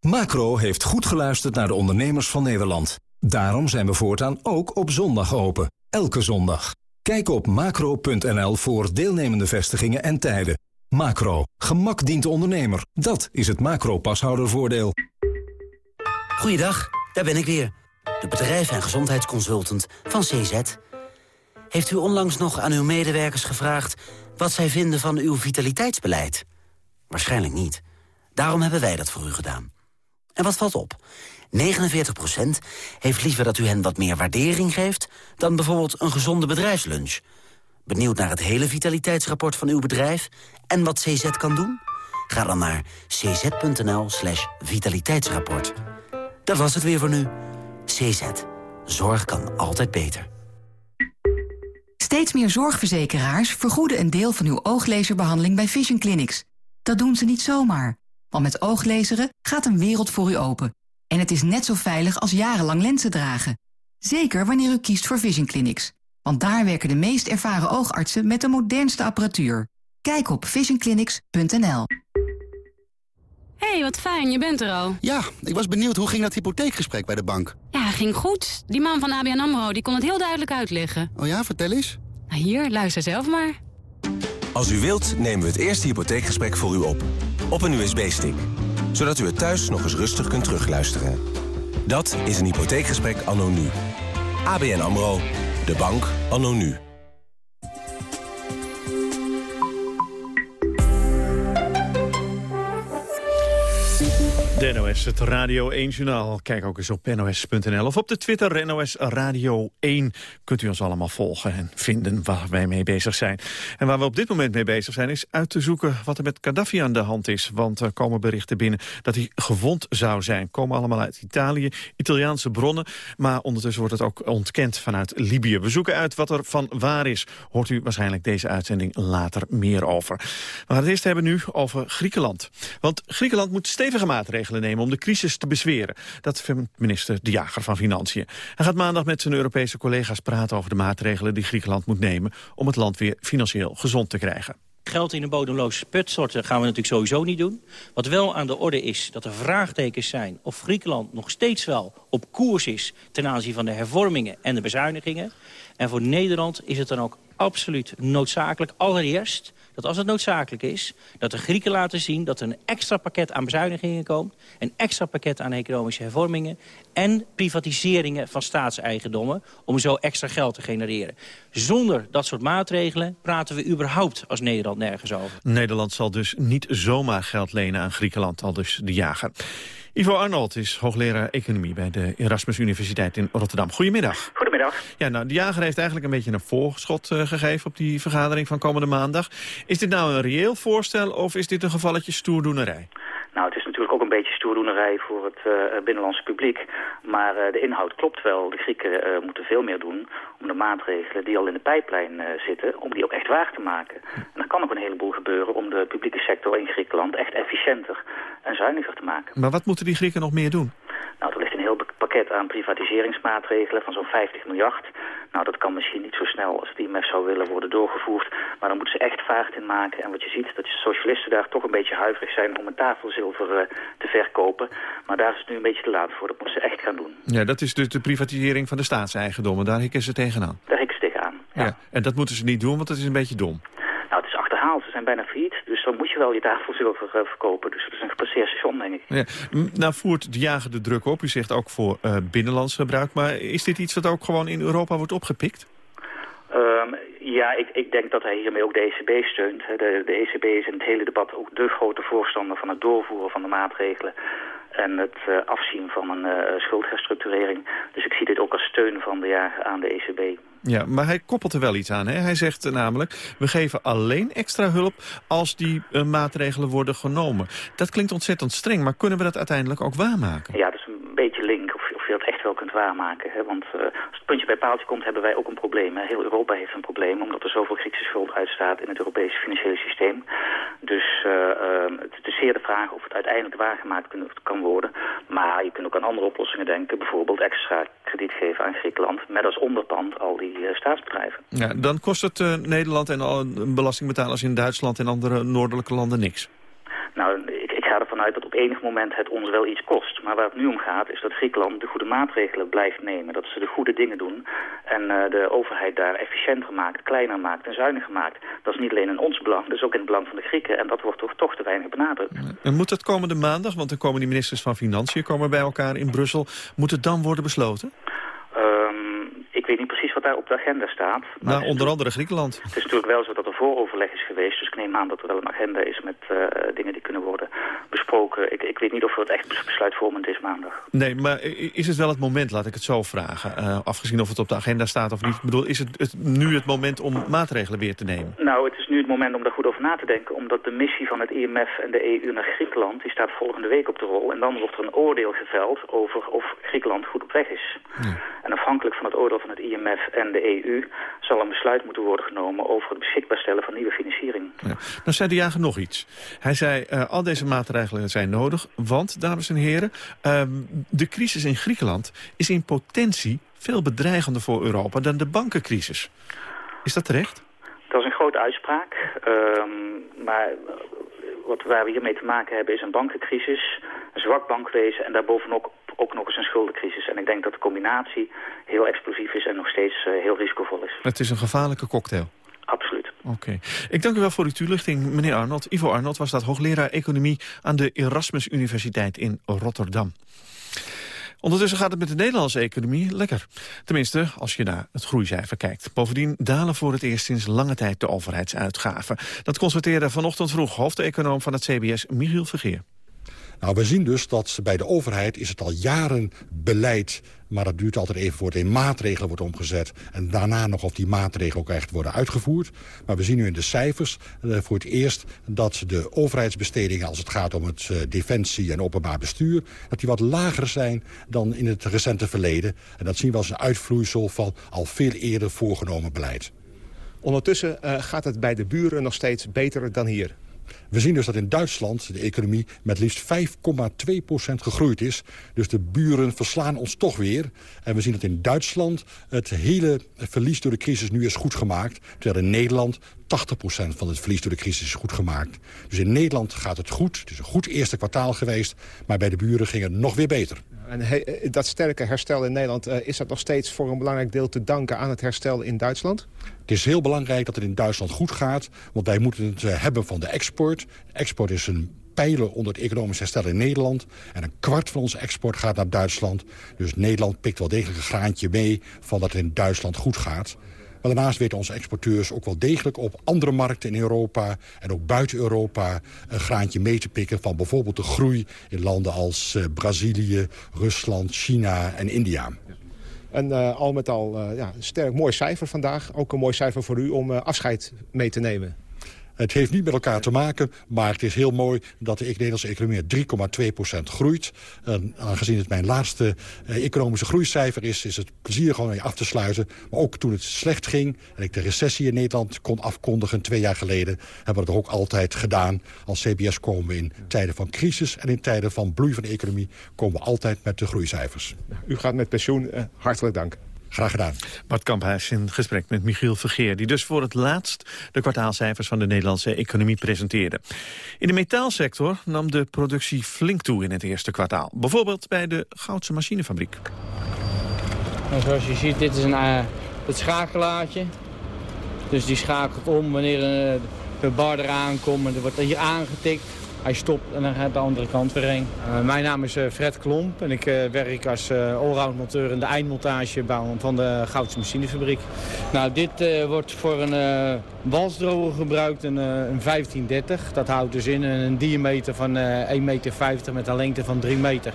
Macro heeft goed geluisterd naar de ondernemers van Nederland. Daarom zijn we voortaan ook op zondag open. Elke zondag. Kijk op macro.nl voor deelnemende vestigingen en tijden. Macro. Gemak dient de ondernemer. Dat is het macro-pashoudervoordeel. Goeiedag, daar ben ik weer. De bedrijf- en gezondheidsconsultant van CZ. Heeft u onlangs nog aan uw medewerkers gevraagd... wat zij vinden van uw vitaliteitsbeleid? Waarschijnlijk niet. Daarom hebben wij dat voor u gedaan. En wat valt op? 49% heeft liever dat u hen wat meer waardering geeft... dan bijvoorbeeld een gezonde bedrijfslunch. Benieuwd naar het hele vitaliteitsrapport van uw bedrijf... en wat CZ kan doen? Ga dan naar cz.nl slash vitaliteitsrapport. Dat was het weer voor nu. CZ. Zorg kan altijd beter. Steeds meer zorgverzekeraars vergoeden een deel van uw ooglezerbehandeling bij Vision Clinics. Dat doen ze niet zomaar. Want met ooglezeren gaat een wereld voor u open. En het is net zo veilig als jarenlang lenzen dragen. Zeker wanneer u kiest voor Vision Clinics. Want daar werken de meest ervaren oogartsen met de modernste apparatuur. Kijk op visionclinics.nl hey, wat fijn, je bent er al. Ja, ik was benieuwd hoe ging dat hypotheekgesprek bij de bank? Ja, ging goed. Die man van ABN AMRO die kon het heel duidelijk uitleggen. Oh ja, vertel eens. Nou, hier, luister zelf maar. Als u wilt, nemen we het eerste hypotheekgesprek voor u op. Op een USB-stick. Zodat u het thuis nog eens rustig kunt terugluisteren. Dat is een hypotheekgesprek nu. ABN AMRO. De bank nu. De NOS, het Radio 1-journaal. Kijk ook eens op nos.nl of op de Twitter NOS Radio 1. Kunt u ons allemaal volgen en vinden waar wij mee bezig zijn. En waar we op dit moment mee bezig zijn is uit te zoeken wat er met Gaddafi aan de hand is. Want er komen berichten binnen dat hij gewond zou zijn. Komen allemaal uit Italië, Italiaanse bronnen. Maar ondertussen wordt het ook ontkend vanuit Libië. We zoeken uit wat er van waar is. Hoort u waarschijnlijk deze uitzending later meer over. We gaan het eerst hebben nu over Griekenland. Want Griekenland moet stevige maatregelen nemen om de crisis te bezweren. Dat vindt minister De Jager van Financiën. Hij gaat maandag met zijn Europese collega's praten over de maatregelen die Griekenland moet nemen om het land weer financieel gezond te krijgen. Geld in een bodemloze put storten gaan we natuurlijk sowieso niet doen. Wat wel aan de orde is dat er vraagtekens zijn... of Griekenland nog steeds wel op koers is... ten aanzien van de hervormingen en de bezuinigingen. En voor Nederland is het dan ook absoluut noodzakelijk allereerst dat als het noodzakelijk is... dat de Grieken laten zien dat er een extra pakket aan bezuinigingen komt... een extra pakket aan economische hervormingen... en privatiseringen van staatseigendommen om zo extra geld te genereren. Zonder dat soort maatregelen praten we überhaupt als Nederland nergens over. Nederland zal dus niet zomaar geld lenen aan Griekenland, al dus de jager. Ivo Arnold is hoogleraar economie bij de Erasmus Universiteit in Rotterdam. Goedemiddag. Goedemiddag. Ja, nou, de jager heeft eigenlijk een beetje een voorschot uh, gegeven op die vergadering van komende maandag. Is dit nou een reëel voorstel of is dit een gevalletje stoerdoenerij? Nou, het is natuurlijk ook een beetje stoerdoenerij voor het uh, binnenlandse publiek. Maar uh, de inhoud klopt wel. De Grieken uh, moeten veel meer doen om de maatregelen die al in de pijplijn zitten, om die ook echt waar te maken. En er kan nog een heleboel gebeuren om de publieke sector in Griekenland echt efficiënter en zuiniger te maken. Maar wat moeten die Grieken nog meer doen? Nou, er ligt een heel pakket aan privatiseringsmaatregelen van zo'n 50 miljard. Nou, dat kan misschien niet zo snel als het IMF zou willen worden doorgevoerd. Maar dan moeten ze echt vaart in maken. En wat je ziet, dat de socialisten daar toch een beetje huiverig zijn om een tafelzilver uh, te verkopen. Maar daar is het nu een beetje te laat voor. Dat moeten ze echt gaan doen. Ja, dat is dus de privatisering van de staatseigendommen. Daar hikken ze tegenaan. Daar hikken ze tegenaan, ja. ja. En dat moeten ze niet doen, want dat is een beetje dom. Nou, het is achterhaald. Ze zijn bijna failliet. Dus dan moet je wel je tafelzilver uh, verkopen. Dus dat is een gepasseerd station, denk ik. Ja. Nou voert de jager de druk op. U zegt ook voor uh, binnenlands gebruik. Maar is dit iets wat ook gewoon in Europa wordt opgepikt? Um, ja, ik, ik denk dat hij hiermee ook de ECB steunt. De, de ECB is in het hele debat ook de grote voorstander van het doorvoeren van de maatregelen en het uh, afzien van een uh, schuldherstructurering. Dus ik zie dit ook als steun van de jager aan de ECB. Ja, maar hij koppelt er wel iets aan. Hè? Hij zegt uh, namelijk, we geven alleen extra hulp als die maatregelen worden genomen. Dat klinkt ontzettend streng, maar kunnen we dat uiteindelijk ook waarmaken? Ja, dat is een beetje link of, of je dat echt wel kunt waarmaken. Hè? Want als het puntje bij paaltje komt, hebben wij ook een probleem. Hè? Heel Europa heeft een probleem, omdat er zoveel Griekse schuld uitstaat in het Europese financiële systeem. Dus het is zeer de vraag of het uiteindelijk waargemaakt kan worden. Maar je kunt ook aan andere oplossingen denken. Bijvoorbeeld extra krediet geven aan Griekenland. Met als onderpand al die uh, staatsbedrijven. Ja, dan kost het Nederland en al belastingbetalers in Duitsland en andere noordelijke landen niks. Nou, ervan uit dat op enig moment het ons wel iets kost. Maar waar het nu om gaat is dat Griekenland de goede maatregelen blijft nemen. Dat ze de goede dingen doen. En uh, de overheid daar efficiënter maakt, kleiner maakt en zuiniger maakt. Dat is niet alleen in ons belang, dat is ook in het belang van de Grieken. En dat wordt toch, toch te weinig benadrukt. En moet het komende maandag, want dan komen die ministers van Financiën komen bij elkaar in Brussel. Moet het dan worden besloten? Um, ik weet niet precies wat daar op de agenda staat. Nou, onder andere Griekenland. Het is natuurlijk wel zo dat er vooroverleg is geweest. Dus ik neem aan dat er wel een agenda is met uh, dingen die kunnen worden besproken. Ik, ik weet niet of het echt besluitvormend is maandag. Nee, maar is het wel het moment, laat ik het zo vragen. Uh, afgezien of het op de agenda staat of niet. Ik bedoel, is het, het nu het moment om maatregelen weer te nemen? Nou, het is nu het moment om daar goed over na te denken. Omdat de missie van het IMF en de EU naar Griekenland... die staat volgende week op de rol. En dan wordt er een oordeel geveld over of Griekenland goed op weg is. Ja. En afhankelijk van het oordeel van het IMF en de EU... zal een besluit moeten worden genomen over het beschikbaar stellen van nieuwe financiering. Ja. Nou zei de jager nog iets. Hij zei, uh, al deze maatregelen zijn nodig, want, dames en heren... Uh, de crisis in Griekenland is in potentie veel bedreigender voor Europa dan de bankencrisis. Is dat terecht? Dat is een grote uitspraak. Uh, maar wat, waar we hiermee te maken hebben is een bankencrisis, een zwak bankwezen... en daarbovenop ook nog eens een schuldencrisis. En denk dat de combinatie heel explosief is en nog steeds uh, heel risicovol is. Het is een gevaarlijke cocktail. Absoluut. Oké. Okay. Ik dank u wel voor uw toelichting, meneer Arnold. Ivo Arnold was dat hoogleraar economie aan de Erasmus Universiteit in Rotterdam. Ondertussen gaat het met de Nederlandse economie lekker. Tenminste, als je naar het groeicijfer kijkt. Bovendien dalen voor het eerst sinds lange tijd de overheidsuitgaven. Dat constateerde vanochtend vroeg hoofdeconoom van het CBS, Michiel Vergeer. Nou, we zien dus dat bij de overheid is het al jaren beleid... maar dat duurt altijd even voordat in maatregelen wordt omgezet... en daarna nog of die maatregelen ook echt worden uitgevoerd. Maar we zien nu in de cijfers uh, voor het eerst dat de overheidsbestedingen... als het gaat om het uh, defensie en openbaar bestuur... dat die wat lager zijn dan in het recente verleden. En dat zien we als een uitvloeisel van al veel eerder voorgenomen beleid. Ondertussen uh, gaat het bij de buren nog steeds beter dan hier. We zien dus dat in Duitsland de economie met liefst 5,2% gegroeid is. Dus de buren verslaan ons toch weer. En we zien dat in Duitsland het hele verlies door de crisis nu is goed gemaakt. Terwijl in Nederland 80% van het verlies door de crisis is goed gemaakt. Dus in Nederland gaat het goed. Het is een goed eerste kwartaal geweest. Maar bij de buren ging het nog weer beter. En he, dat sterke herstel in Nederland, uh, is dat nog steeds voor een belangrijk deel te danken aan het herstel in Duitsland? Het is heel belangrijk dat het in Duitsland goed gaat. Want wij moeten het uh, hebben van de export. export is een pijler onder het economisch herstel in Nederland. En een kwart van onze export gaat naar Duitsland. Dus Nederland pikt wel degelijk een graantje mee van dat het in Duitsland goed gaat. Maar daarnaast weten onze exporteurs ook wel degelijk op andere markten in Europa... en ook buiten Europa een graantje mee te pikken van bijvoorbeeld de groei... in landen als uh, Brazilië, Rusland, China en India. En uh, al met al uh, ja, een sterk mooi cijfer vandaag. Ook een mooi cijfer voor u om afscheid mee te nemen. Het heeft niet met elkaar te maken, maar het is heel mooi dat de Nederlandse economie 3,2% groeit. En aangezien het mijn laatste eh, economische groeicijfer is, is het plezier gewoon mee af te sluiten. Maar ook toen het slecht ging en ik de recessie in Nederland kon afkondigen twee jaar geleden, hebben we het ook altijd gedaan. Als CBS komen we in tijden van crisis en in tijden van bloei van de economie komen we altijd met de groeicijfers. U gaat met pensioen. Uh, hartelijk dank. Graag gedaan. Bart Kamphuis in gesprek met Michiel Vergeer... die dus voor het laatst de kwartaalcijfers van de Nederlandse economie presenteerde. In de metaalsector nam de productie flink toe in het eerste kwartaal. Bijvoorbeeld bij de Goudse machinefabriek. En zoals je ziet, dit is een, uh, het schakelaartje. Dus die schakelt om wanneer uh, de bar eraan komt. En er wordt hier aangetikt. Hij stopt en dan gaat de andere kant weer heen. Uh, mijn naam is uh, Fred Klomp en ik uh, werk als allround monteur in de eindmontagebouw van de Goudse Machinefabriek. Nou, dit wordt voor een walsdroger gebruikt, een, een 1530. Dat houdt dus in een diameter van 1,50 meter met een lengte van 3 meter.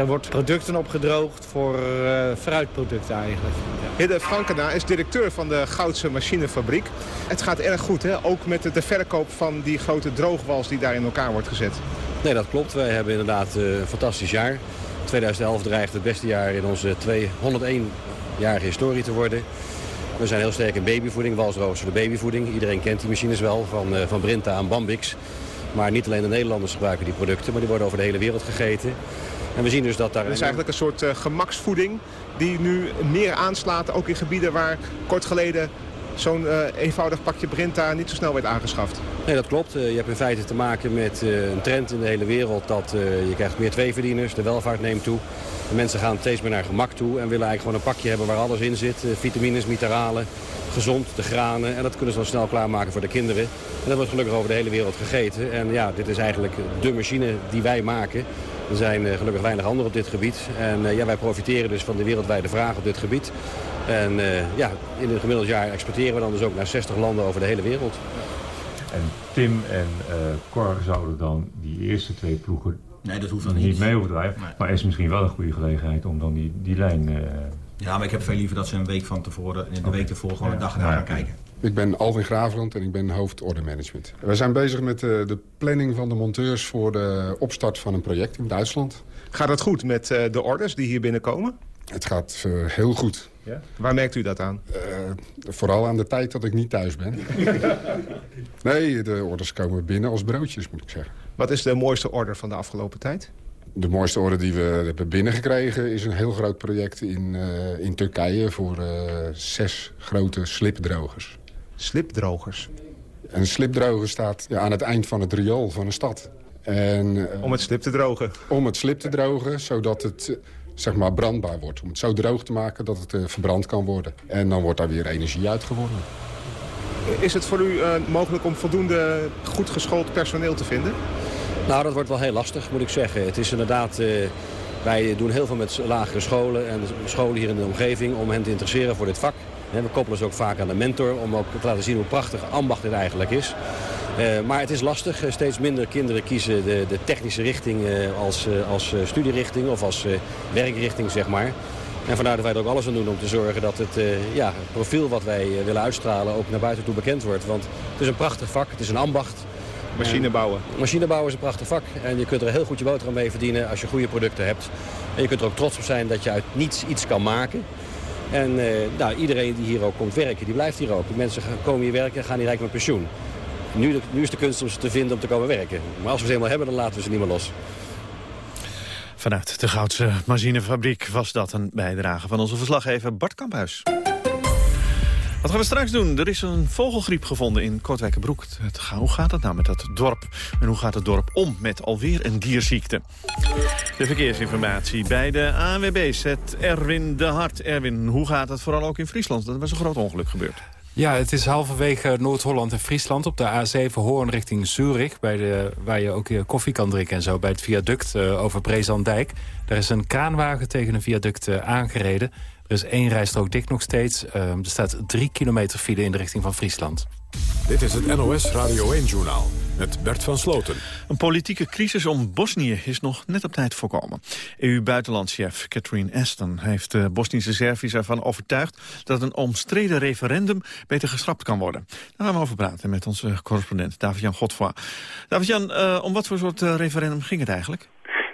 Er wordt producten opgedroogd voor uh, fruitproducten eigenlijk. Hidde Frankena is directeur van de Goudse Machinefabriek. Het gaat erg goed, hè? ook met de verkoop van die grote droogwals die daar in elkaar wordt gezet. Nee, dat klopt. Wij hebben inderdaad een fantastisch jaar. 2011 dreigt het beste jaar in onze 201-jarige historie te worden. We zijn heel sterk in babyvoeding, walsroos voor de babyvoeding. Iedereen kent die machines wel, van, uh, van Brinta aan Bambix. Maar niet alleen de Nederlanders gebruiken die producten, maar die worden over de hele wereld gegeten. En we zien dus dat daar... Het is eigenlijk een soort uh, gemaksvoeding die nu meer aanslaat, ook in gebieden waar kort geleden zo'n uh, eenvoudig pakje Brinta niet zo snel werd aangeschaft. Nee, dat klopt. Uh, je hebt in feite te maken met uh, een trend in de hele wereld dat je krijgt meer tweeverdieners, de welvaart neemt toe. De mensen gaan steeds meer naar gemak toe en willen eigenlijk gewoon een pakje hebben waar alles in zit. vitamines, mineralen, gezond, de granen. En dat kunnen ze dan snel klaarmaken voor de kinderen. En dat wordt gelukkig over de hele wereld gegeten. En ja, dit is eigenlijk de machine die wij maken. Er zijn uh, gelukkig weinig anderen op dit gebied. En uh, ja, wij profiteren dus van de wereldwijde vraag op dit gebied. En uh, ja, in een gemiddeld jaar exporteren we dan dus ook naar 60 landen over de hele wereld. En Tim en Cor zouden dan die eerste twee ploegen nee, dat hoeft dan niet, niet mee hoeven. Nee. Maar is misschien wel een goede gelegenheid om dan die, die lijn... Ja, maar ik heb veel liever dat ze een week van tevoren en de okay. week ervoor gewoon een dag naar gaan kijken. Ik ben Alvin Graveland en ik ben hoofd management. We zijn bezig met de, de, planning van de monteurs voor de opstart van een project in Duitsland. Gaat het goed met de orders die hier binnenkomen? Het gaat uh, heel goed. Ja? Waar merkt u dat aan? Vooral aan de tijd dat ik niet thuis ben. nee, de orders komen binnen als broodjes, moet ik zeggen. Wat is de mooiste order van de afgelopen tijd? De mooiste order die we hebben binnengekregen is een heel groot project in, in Turkije... voor zes grote slipdrogers. Slipdrogers? Een slipdroger staat ja, aan het eind van het riool van een stad. En, uh, om het slip te drogen? Om het slip te drogen, zodat het zeg maar brandbaar wordt. Om het zo droog te maken dat het uh, verbrand kan worden. En dan wordt daar weer energie uitgewonnen. Is het voor u uh, mogelijk om voldoende goed geschoold personeel te vinden? Nou, dat wordt wel heel lastig, moet ik zeggen. Het is inderdaad... Uh, wij doen heel veel met lagere scholen en scholen hier in de omgeving... om hen te interesseren voor dit vak. We koppelen ze ook vaak aan de mentor om ook te laten zien hoe prachtig ambacht dit eigenlijk is. Uh, maar het is lastig. Steeds minder kinderen kiezen de, de technische richting uh, als, als studierichting of als werkrichting, zeg maar. En vandaar dat wij er ook alles aan doen om te zorgen dat het, ja, het profiel wat wij willen uitstralen ook naar buiten toe bekend wordt. Want het is een prachtig vak, het is een ambacht. Machinebouwen. machinebouwen is een prachtig vak. En je kunt er heel goed je boterham mee verdienen als je goede producten hebt. En je kunt er ook trots op zijn dat je uit niets iets kan maken. En uh, nou, iedereen die hier ook komt werken, die blijft hier ook. De mensen komen hier werken en gaan hier rijk met pensioen. Nu, de, nu is de kunst om ze te vinden om te komen werken. Maar als we ze eenmaal hebben, dan laten we ze niet meer los. Vanuit de Goudse machinefabriek was dat een bijdrage van onze verslaggever Bart Kamphuis. Wat gaan we straks doen? Er is een vogelgriep gevonden in Kortwijkenbroek. hoe gaat het nou met dat dorp? En hoe gaat het dorp om met alweer een dierziekte? De verkeersinformatie bij de ANWB zet Erwin de Hart. Erwin, hoe gaat het vooral ook in Friesland? Dat was een groot ongeluk gebeurd. Ja, het is halverwege Noord-Holland en Friesland op de A7 Hoorn richting Zurich. Bij de, waar je ook je koffie kan drinken en zo, bij het viaduct uh, over Brezandijk. Daar is een kraanwagen tegen een viaduct uh, aangereden. Er is één rijstrook dik nog steeds. Uh, er staat drie kilometer file in de richting van Friesland. Dit is het NOS Radio 1-journaal met Bert van Sloten. Een politieke crisis om Bosnië is nog net op tijd voorkomen. EU-buitenlandchef Catherine Ashton heeft de Bosnische Serviërs ervan overtuigd... dat een omstreden referendum beter geschrapt kan worden. Daar gaan we over praten met onze correspondent David-Jan Godfroy. David-Jan, uh, om wat voor soort uh, referendum ging het eigenlijk?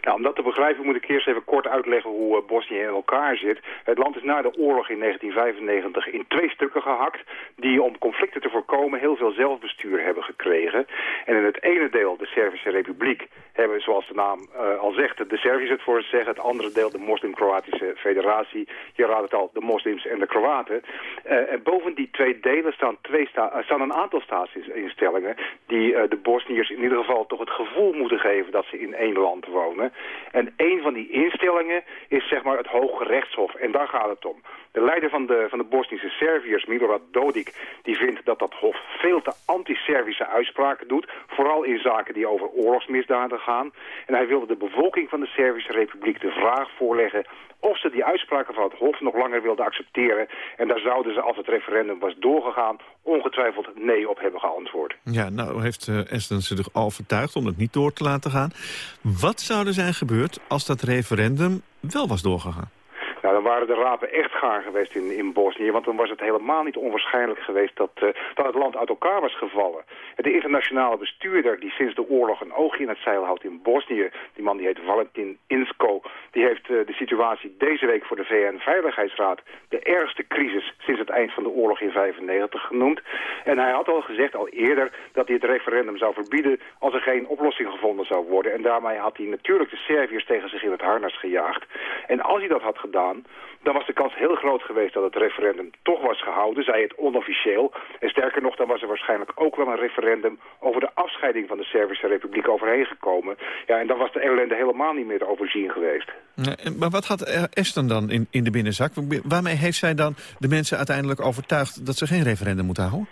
Nou, om dat te begrijpen moet ik eerst even kort uitleggen hoe uh, Bosnië in elkaar zit. Het land is na de oorlog in 1995 in twee stukken gehakt... die om conflicten te voorkomen heel veel zelfbestuur hebben gekregen. En in het ene deel, de Servische Republiek, hebben, zoals de naam uh, al zegt... de Serviërs het voor het zeggen. Het andere deel, de Moslim-Kroatische Federatie. Je raadt het al, de moslims en de Kroaten. Uh, en boven die twee delen staan, twee sta staan een aantal staatsinstellingen... die de Bosniërs in ieder geval toch het gevoel moeten geven... dat ze in één land wonen. En een van die instellingen is zeg maar het Hoge Rechtshof. En daar gaat het om. De leider van de, van de Bosnische Serviërs, Milorad Dodik, die vindt dat dat hof veel te anti-Servische uitspraken doet. Vooral in zaken die over oorlogsmisdaden gaan. En hij wilde de bevolking van de Servische Republiek de vraag voorleggen of ze die uitspraken van het Hof nog langer wilden accepteren. En daar zouden ze, als het referendum was doorgegaan, ongetwijfeld nee op hebben geantwoord. Ja, nou heeft uh, Aston zich al vertuigd om het niet door te laten gaan. Wat zou er zijn gebeurd als dat referendum wel was doorgegaan? Dan waren de rapen echt gaar geweest in, in Bosnië. Want dan was het helemaal niet onwaarschijnlijk geweest dat, uh, dat het land uit elkaar was gevallen. De internationale bestuurder die sinds de oorlog een oogje in het zeil houdt in Bosnië... die man die heet Valentin Insko... die heeft uh, de situatie deze week voor de VN-veiligheidsraad... de ergste crisis sinds het eind van de oorlog in 95 genoemd. En hij had al gezegd, al eerder, dat hij het referendum zou verbieden... als er geen oplossing gevonden zou worden. En daarmee had hij natuurlijk de Serviërs tegen zich in het harnas gejaagd. En als hij dat had gedaan dan was de kans heel groot geweest dat het referendum toch was gehouden, zij het onofficieel. En sterker nog, dan was er waarschijnlijk ook wel een referendum over de afscheiding van de Servische Republiek overheen gekomen. Ja, en dan was de ellende helemaal niet meer te overzien geweest. maar wat had Esther dan in, in de binnenzak? Waarmee heeft zij dan de mensen uiteindelijk overtuigd dat ze geen referendum moeten houden?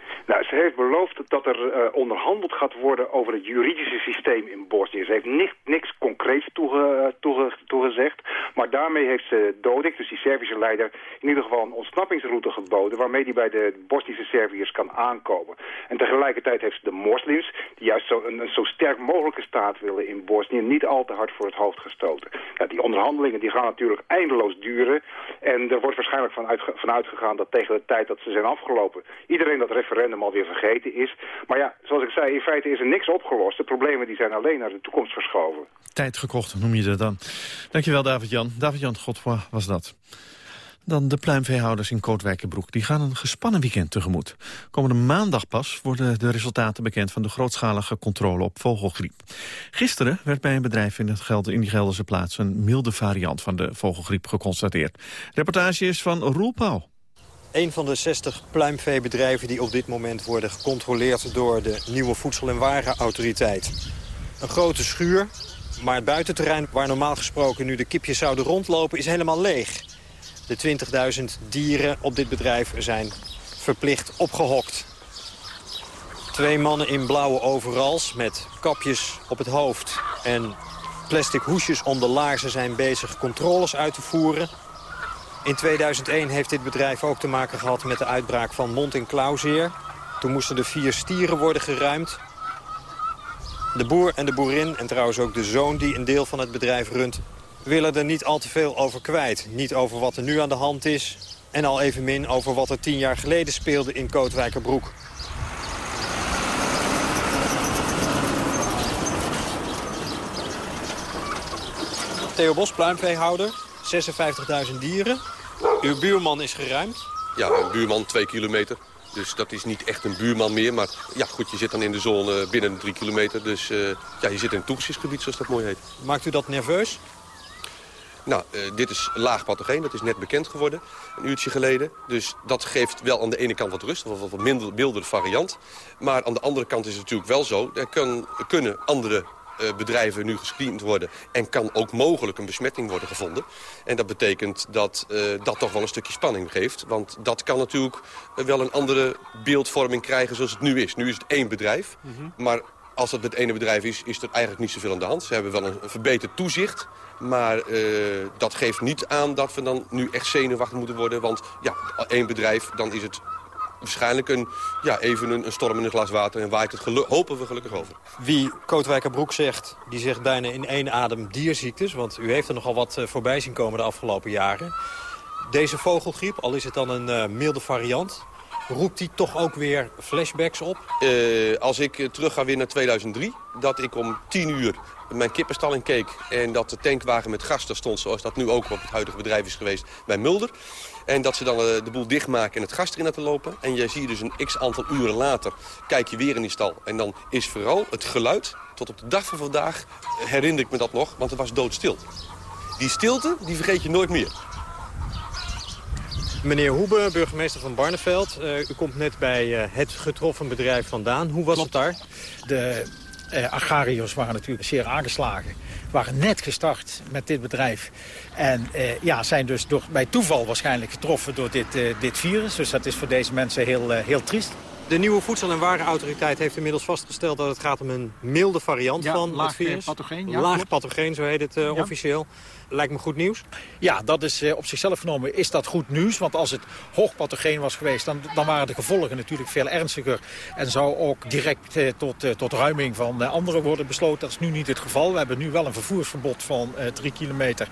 Ze heeft beloofd dat er uh, onderhandeld gaat worden over het juridische systeem in Bosnië. Ze heeft niks, niks concreets toege, toege, toegezegd, maar daarmee heeft ze Dodik, dus die Servische leider, in ieder geval een ontsnappingsroute geboden waarmee hij bij de Bosnische Serviërs kan aankomen. En tegelijkertijd heeft ze de moslims, die juist zo, een, zo sterk mogelijke staat willen in Bosnië, niet al te hard voor het hoofd gestoten. Die onderhandelingen die gaan natuurlijk eindeloos duren en er wordt waarschijnlijk van, uitge, van uitgegaan dat tegen de tijd dat ze zijn afgelopen iedereen dat referendum alweer vergeten is. Maar ja, zoals ik zei, in feite is er niks opgelost. De problemen die zijn alleen naar de toekomst verschoven. Tijd gekocht, noem je dat dan. Dankjewel, David-Jan. David-Jan Godfroy was dat. Dan de pluimveehouders in Kootwijkenbroek. Die gaan een gespannen weekend tegemoet. Komende maandag pas worden de resultaten bekend... van de grootschalige controle op vogelgriep. Gisteren werd bij een bedrijf in, het in die Gelderse plaats... een milde variant van de vogelgriep geconstateerd. Reportage is van Roel Pauw. Een van de 60 pluimveebedrijven die op dit moment worden gecontroleerd door de nieuwe Voedsel- en Warenautoriteit. Een grote schuur, maar het buitenterrein waar normaal gesproken nu de kipjes zouden rondlopen is helemaal leeg. De 20.000 dieren op dit bedrijf zijn verplicht opgehokt. Twee mannen in blauwe overals met kapjes op het hoofd en plastic hoesjes om de laarzen zijn bezig controles uit te voeren. In 2001 heeft dit bedrijf ook te maken gehad met de uitbraak van mond- en klauwzeer. Toen moesten de vier stieren worden geruimd. De boer en de boerin, en trouwens ook de zoon die een deel van het bedrijf runt... willen er niet al te veel over kwijt. Niet over wat er nu aan de hand is... en al evenmin over wat er tien jaar geleden speelde in Kootwijkerbroek. Theo Bos, pluimveehouder, 56.000 dieren. Uw buurman is geruimd. Ja, een buurman twee kilometer. Dus dat is niet echt een buurman meer. Maar ja, goed, je zit dan in de zone binnen drie kilometer. Dus uh, ja, je zit in een toeristisgebied, zoals dat mooi heet. Maakt u dat nerveus? Nou, uh, dit is laag pathogeen. Dat is net bekend geworden, een uurtje geleden. Dus dat geeft wel aan de ene kant wat rust, of wat minder mildere variant. Maar aan de andere kant is het natuurlijk wel zo... er kunnen andere bedrijven nu gescreend worden... en kan ook mogelijk een besmetting worden gevonden. En dat betekent dat uh, dat toch wel een stukje spanning geeft. Want dat kan natuurlijk wel een andere beeldvorming krijgen zoals het nu is. Nu is het één bedrijf, mm -hmm. maar als het het ene bedrijf is, is er eigenlijk niet zoveel aan de hand. Ze hebben wel een, een verbeterd toezicht. Maar uh, dat geeft niet aan dat we dan nu echt zenuwachtig moeten worden. Want ja, één bedrijf, dan is het waarschijnlijk een, ja, even een, een, storm in een glas water en waait het hopen we gelukkig over. Wie Kootwijkerbroek zegt, die zegt bijna in één adem dierziektes. Want u heeft er nogal wat uh, voorbij zien komen de afgelopen jaren. Deze vogelgriep, al is het dan een uh, milde variant... roept die toch ook weer flashbacks op? Uh, als ik terug ga weer naar 2003, dat ik om 10 uur mijn kippenstal in keek... en dat de tankwagen met gas er stond, zoals dat nu ook op het huidige bedrijf is geweest bij Mulder... En dat ze dan uh, de boel dichtmaken en het gas erin laten lopen. En je ziet dus een x-aantal uren later, kijk je weer in die stal. En dan is vooral het geluid, tot op de dag van vandaag herinner ik me dat nog, want het was doodstil. Die stilte, die vergeet je nooit meer. Meneer Hoebe, burgemeester van Barneveld. Uh, u komt net bij uh, het getroffen bedrijf vandaan. Hoe was Klopt. het daar? De uh, agrariërs waren natuurlijk zeer aangeslagen. Waren net gestart met dit bedrijf. En uh, ja, zijn dus door, bij toeval waarschijnlijk getroffen door dit, uh, dit virus. Dus dat is voor deze mensen heel, heel triest. De nieuwe Voedsel- en Warenautoriteit heeft inmiddels vastgesteld dat het gaat om een milde variant ja, van het virus. Pathogeen, ja, laag pathogeen, zo heet het uh, ja. officieel. Lijkt me goed nieuws. Ja, dat is uh, op zichzelf genomen is dat goed nieuws. Want als het hoog pathogeen was geweest, dan, dan waren de gevolgen natuurlijk veel ernstiger. En zou ook direct uh, tot, tot ruiming van anderen worden besloten. Dat is nu niet het geval. We hebben nu wel een vervoersverbod van drie kilometer.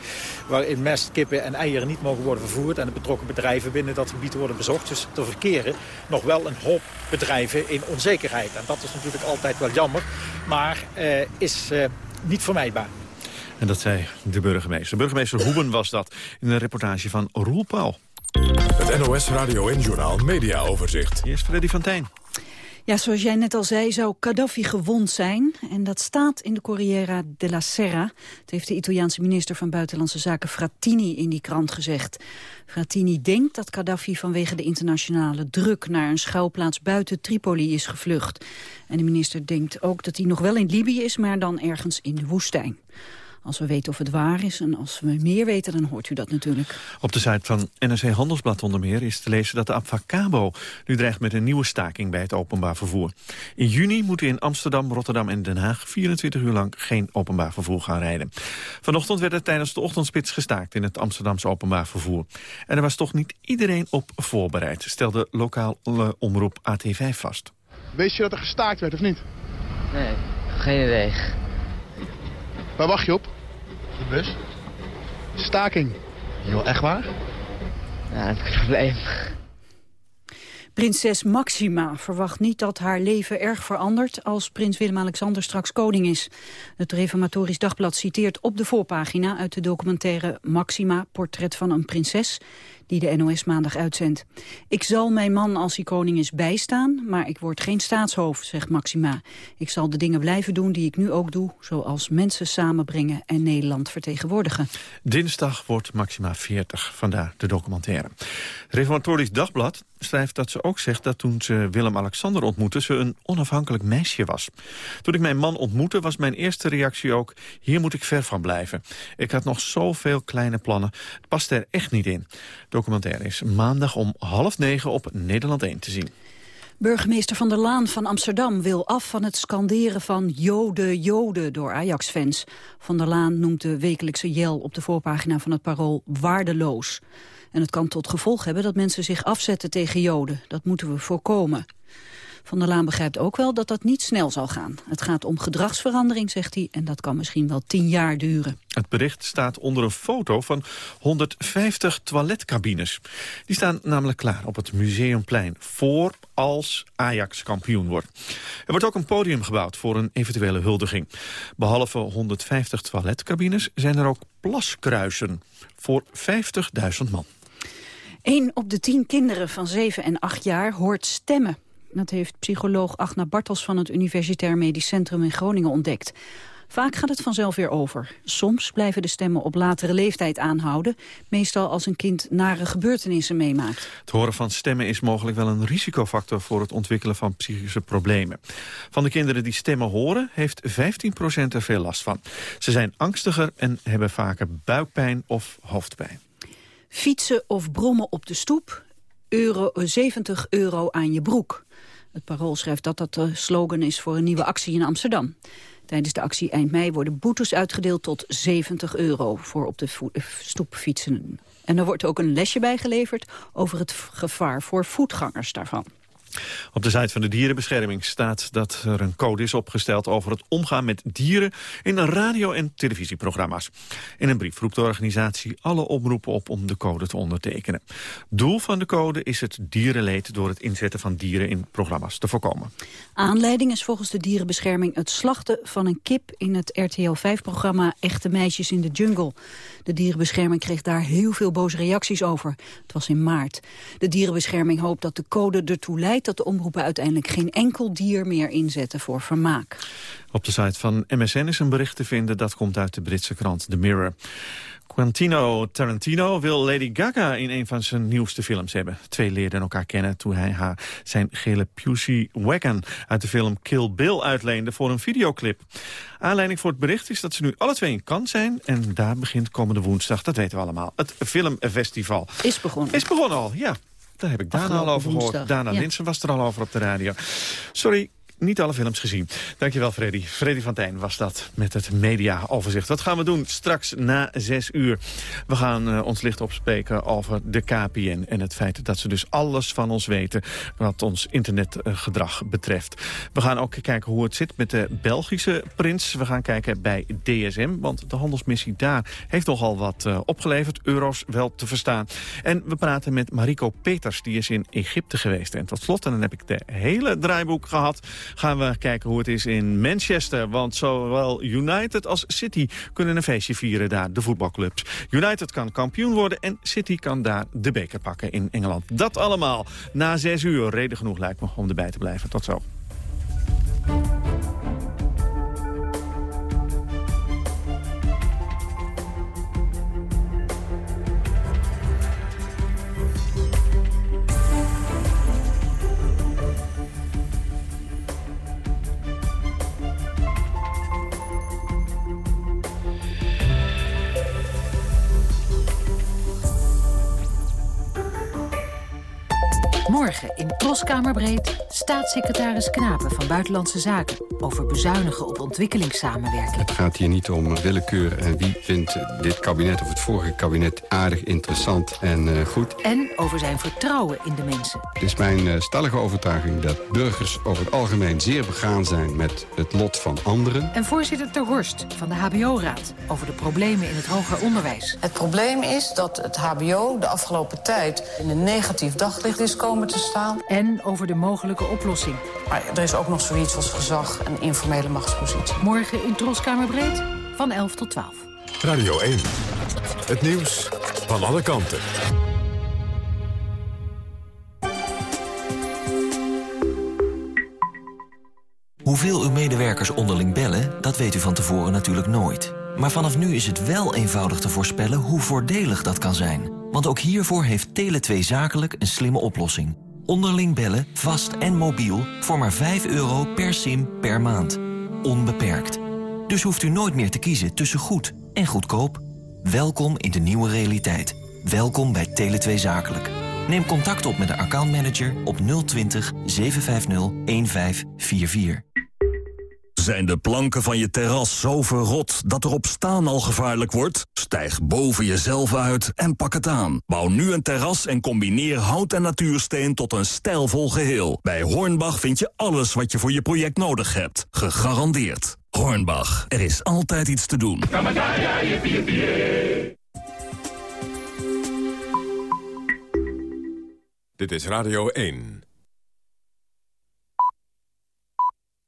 Waarin mest, kippen en eieren niet mogen worden vervoerd. En de betrokken bedrijven binnen dat gebied worden bezocht. Dus er verkeren nog wel een hoop bedrijven in onzekerheid. En dat is natuurlijk altijd wel jammer. Maar is niet vermijdbaar. En dat zei de burgemeester. Burgemeester Hoeben was dat in een reportage van Roel Pauw. Het NOS Radio en Journaal Media Overzicht. Hier is Freddy van Tijn. Ja, zoals jij net al zei, zou Gaddafi gewond zijn. En dat staat in de Corriere della Serra. Het heeft de Italiaanse minister van Buitenlandse Zaken Frattini in die krant gezegd. Frattini denkt dat Gaddafi vanwege de internationale druk... naar een schuilplaats buiten Tripoli is gevlucht. En de minister denkt ook dat hij nog wel in Libië is... maar dan ergens in de woestijn. Als we weten of het waar is en als we meer weten, dan hoort u dat natuurlijk. Op de site van NRC Handelsblad onder meer is te lezen dat de Abfacabo nu dreigt met een nieuwe staking bij het openbaar vervoer. In juni moeten in Amsterdam, Rotterdam en Den Haag 24 uur lang geen openbaar vervoer gaan rijden. Vanochtend werd er tijdens de ochtendspits gestaakt in het Amsterdamse openbaar vervoer. En er was toch niet iedereen op voorbereid, stelde lokaal omroep AT5 vast. Weet je dat er gestaakt werd of niet? Nee, geen idee. Waar wacht je op? De bus. Staking. Joh, echt waar? Ja, dat is een probleem. Prinses Maxima verwacht niet dat haar leven erg verandert als prins Willem-Alexander straks koning is. Het Reformatorisch Dagblad citeert op de voorpagina uit de documentaire Maxima, portret van een prinses, die de NOS maandag uitzendt. Ik zal mijn man als hij koning is bijstaan, maar ik word geen staatshoofd, zegt Maxima. Ik zal de dingen blijven doen die ik nu ook doe, zoals mensen samenbrengen en Nederland vertegenwoordigen. Dinsdag wordt Maxima 40, vandaar de documentaire. Reformatorisch Dagblad schrijft dat ze ook zegt dat toen ze Willem-Alexander ontmoette... ze een onafhankelijk meisje was. Toen ik mijn man ontmoette was mijn eerste reactie ook... hier moet ik ver van blijven. Ik had nog zoveel kleine plannen. Het past er echt niet in. Documentaire is maandag om half negen op Nederland 1 te zien. Burgemeester Van der Laan van Amsterdam wil af van het scanderen van Joden, Joden door Ajax-fans. Van der Laan noemt de wekelijkse jel op de voorpagina van het parool waardeloos. En het kan tot gevolg hebben dat mensen zich afzetten tegen Joden. Dat moeten we voorkomen. Van der Laan begrijpt ook wel dat dat niet snel zal gaan. Het gaat om gedragsverandering, zegt hij, en dat kan misschien wel tien jaar duren. Het bericht staat onder een foto van 150 toiletcabines. Die staan namelijk klaar op het Museumplein voor als Ajax kampioen wordt. Er wordt ook een podium gebouwd voor een eventuele huldiging. Behalve 150 toiletcabines zijn er ook plaskruisen voor 50.000 man. Eén op de tien kinderen van 7 en 8 jaar hoort stemmen. Dat heeft psycholoog Agna Bartels van het Universitair Medisch Centrum in Groningen ontdekt. Vaak gaat het vanzelf weer over. Soms blijven de stemmen op latere leeftijd aanhouden. Meestal als een kind nare gebeurtenissen meemaakt. Het horen van stemmen is mogelijk wel een risicofactor... voor het ontwikkelen van psychische problemen. Van de kinderen die stemmen horen, heeft 15% er veel last van. Ze zijn angstiger en hebben vaker buikpijn of hoofdpijn. Fietsen of brommen op de stoep, euro, 70 euro aan je broek. Het Parool schrijft dat dat de slogan is voor een nieuwe actie in Amsterdam. Tijdens de actie eind mei worden boetes uitgedeeld tot 70 euro voor op de eh, stoep fietsen. En er wordt ook een lesje bijgeleverd over het gevaar voor voetgangers daarvan. Op de site van de Dierenbescherming staat dat er een code is opgesteld over het omgaan met dieren in radio- en televisieprogramma's. In een brief roept de organisatie alle omroepen op om de code te ondertekenen. Doel van de code is het dierenleed door het inzetten van dieren in programma's te voorkomen. Aanleiding is volgens de Dierenbescherming het slachten van een kip in het RTL 5-programma Echte Meisjes in de Jungle. De Dierenbescherming kreeg daar heel veel boze reacties over. Het was in maart. De Dierenbescherming hoopt dat de code ertoe leidt dat de omroepen uiteindelijk geen enkel dier meer inzetten voor vermaak. Op de site van MSN is een bericht te vinden dat komt uit de Britse krant The Mirror. Quintino Tarantino wil Lady Gaga in een van zijn nieuwste films hebben. Twee leerden elkaar kennen toen hij haar zijn gele Pusey Wagon uit de film Kill Bill uitleende voor een videoclip. Aanleiding voor het bericht is dat ze nu alle twee in Cannes zijn en daar begint komende woensdag, dat weten we allemaal, het filmfestival. Is begonnen. Is begonnen al, ja. Daar heb ik Dana al over gehoord. Dana ja. Linsen was er al over op de radio. Sorry, niet alle films gezien. Dankjewel, Freddy. Freddy van Tijn was dat met het mediaoverzicht. Wat gaan we doen straks na zes uur? We gaan uh, ons licht opspreken over de KPN... en het feit dat ze dus alles van ons weten... wat ons internetgedrag betreft. We gaan ook kijken hoe het zit met de Belgische prins. We gaan kijken bij DSM, want de handelsmissie daar... heeft nogal wat uh, opgeleverd, euro's wel te verstaan. En we praten met Mariko Peters, die is in Egypte geweest. En tot slot, en dan heb ik de hele draaiboek gehad gaan we kijken hoe het is in Manchester. Want zowel United als City kunnen een feestje vieren daar, de voetbalclubs. United kan kampioen worden en City kan daar de beker pakken in Engeland. Dat allemaal na zes uur. Reden genoeg lijkt me om erbij te blijven. Tot zo. Morgen in Troskamerbreed staatssecretaris Knapen van Buitenlandse Zaken... over bezuinigen op ontwikkelingssamenwerking. Het gaat hier niet om willekeur en wie vindt dit kabinet of het vorige kabinet... aardig, interessant en uh, goed. En over zijn vertrouwen in de mensen. Het is mijn uh, stellige overtuiging dat burgers over het algemeen... zeer begaan zijn met het lot van anderen. En voorzitter Ter Horst van de HBO-raad... over de problemen in het hoger onderwijs. Het probleem is dat het HBO de afgelopen tijd... in een negatief daglicht is komen te staan. En over de mogelijke oplossing. Maar er is ook nog zoiets als gezag en informele machtspositie. Morgen in Troskamerbreed van 11 tot 12. Radio 1. Het nieuws van alle kanten. Hoeveel uw medewerkers onderling bellen, dat weet u van tevoren natuurlijk nooit. Maar vanaf nu is het wel eenvoudig te voorspellen hoe voordelig dat kan zijn. Want ook hiervoor heeft Tele2 Zakelijk een slimme oplossing. Onderling bellen, vast en mobiel, voor maar 5 euro per sim per maand. Onbeperkt. Dus hoeft u nooit meer te kiezen tussen goed en goedkoop. Welkom in de nieuwe realiteit. Welkom bij Tele2 Zakelijk. Neem contact op met de accountmanager op 020 750 1544. Zijn de planken van je terras zo verrot dat er op staan al gevaarlijk wordt? Stijg boven jezelf uit en pak het aan. Bouw nu een terras en combineer hout en natuursteen tot een stijlvol geheel. Bij Hornbach vind je alles wat je voor je project nodig hebt. Gegarandeerd. Hornbach, er is altijd iets te doen. Dit is Radio 1.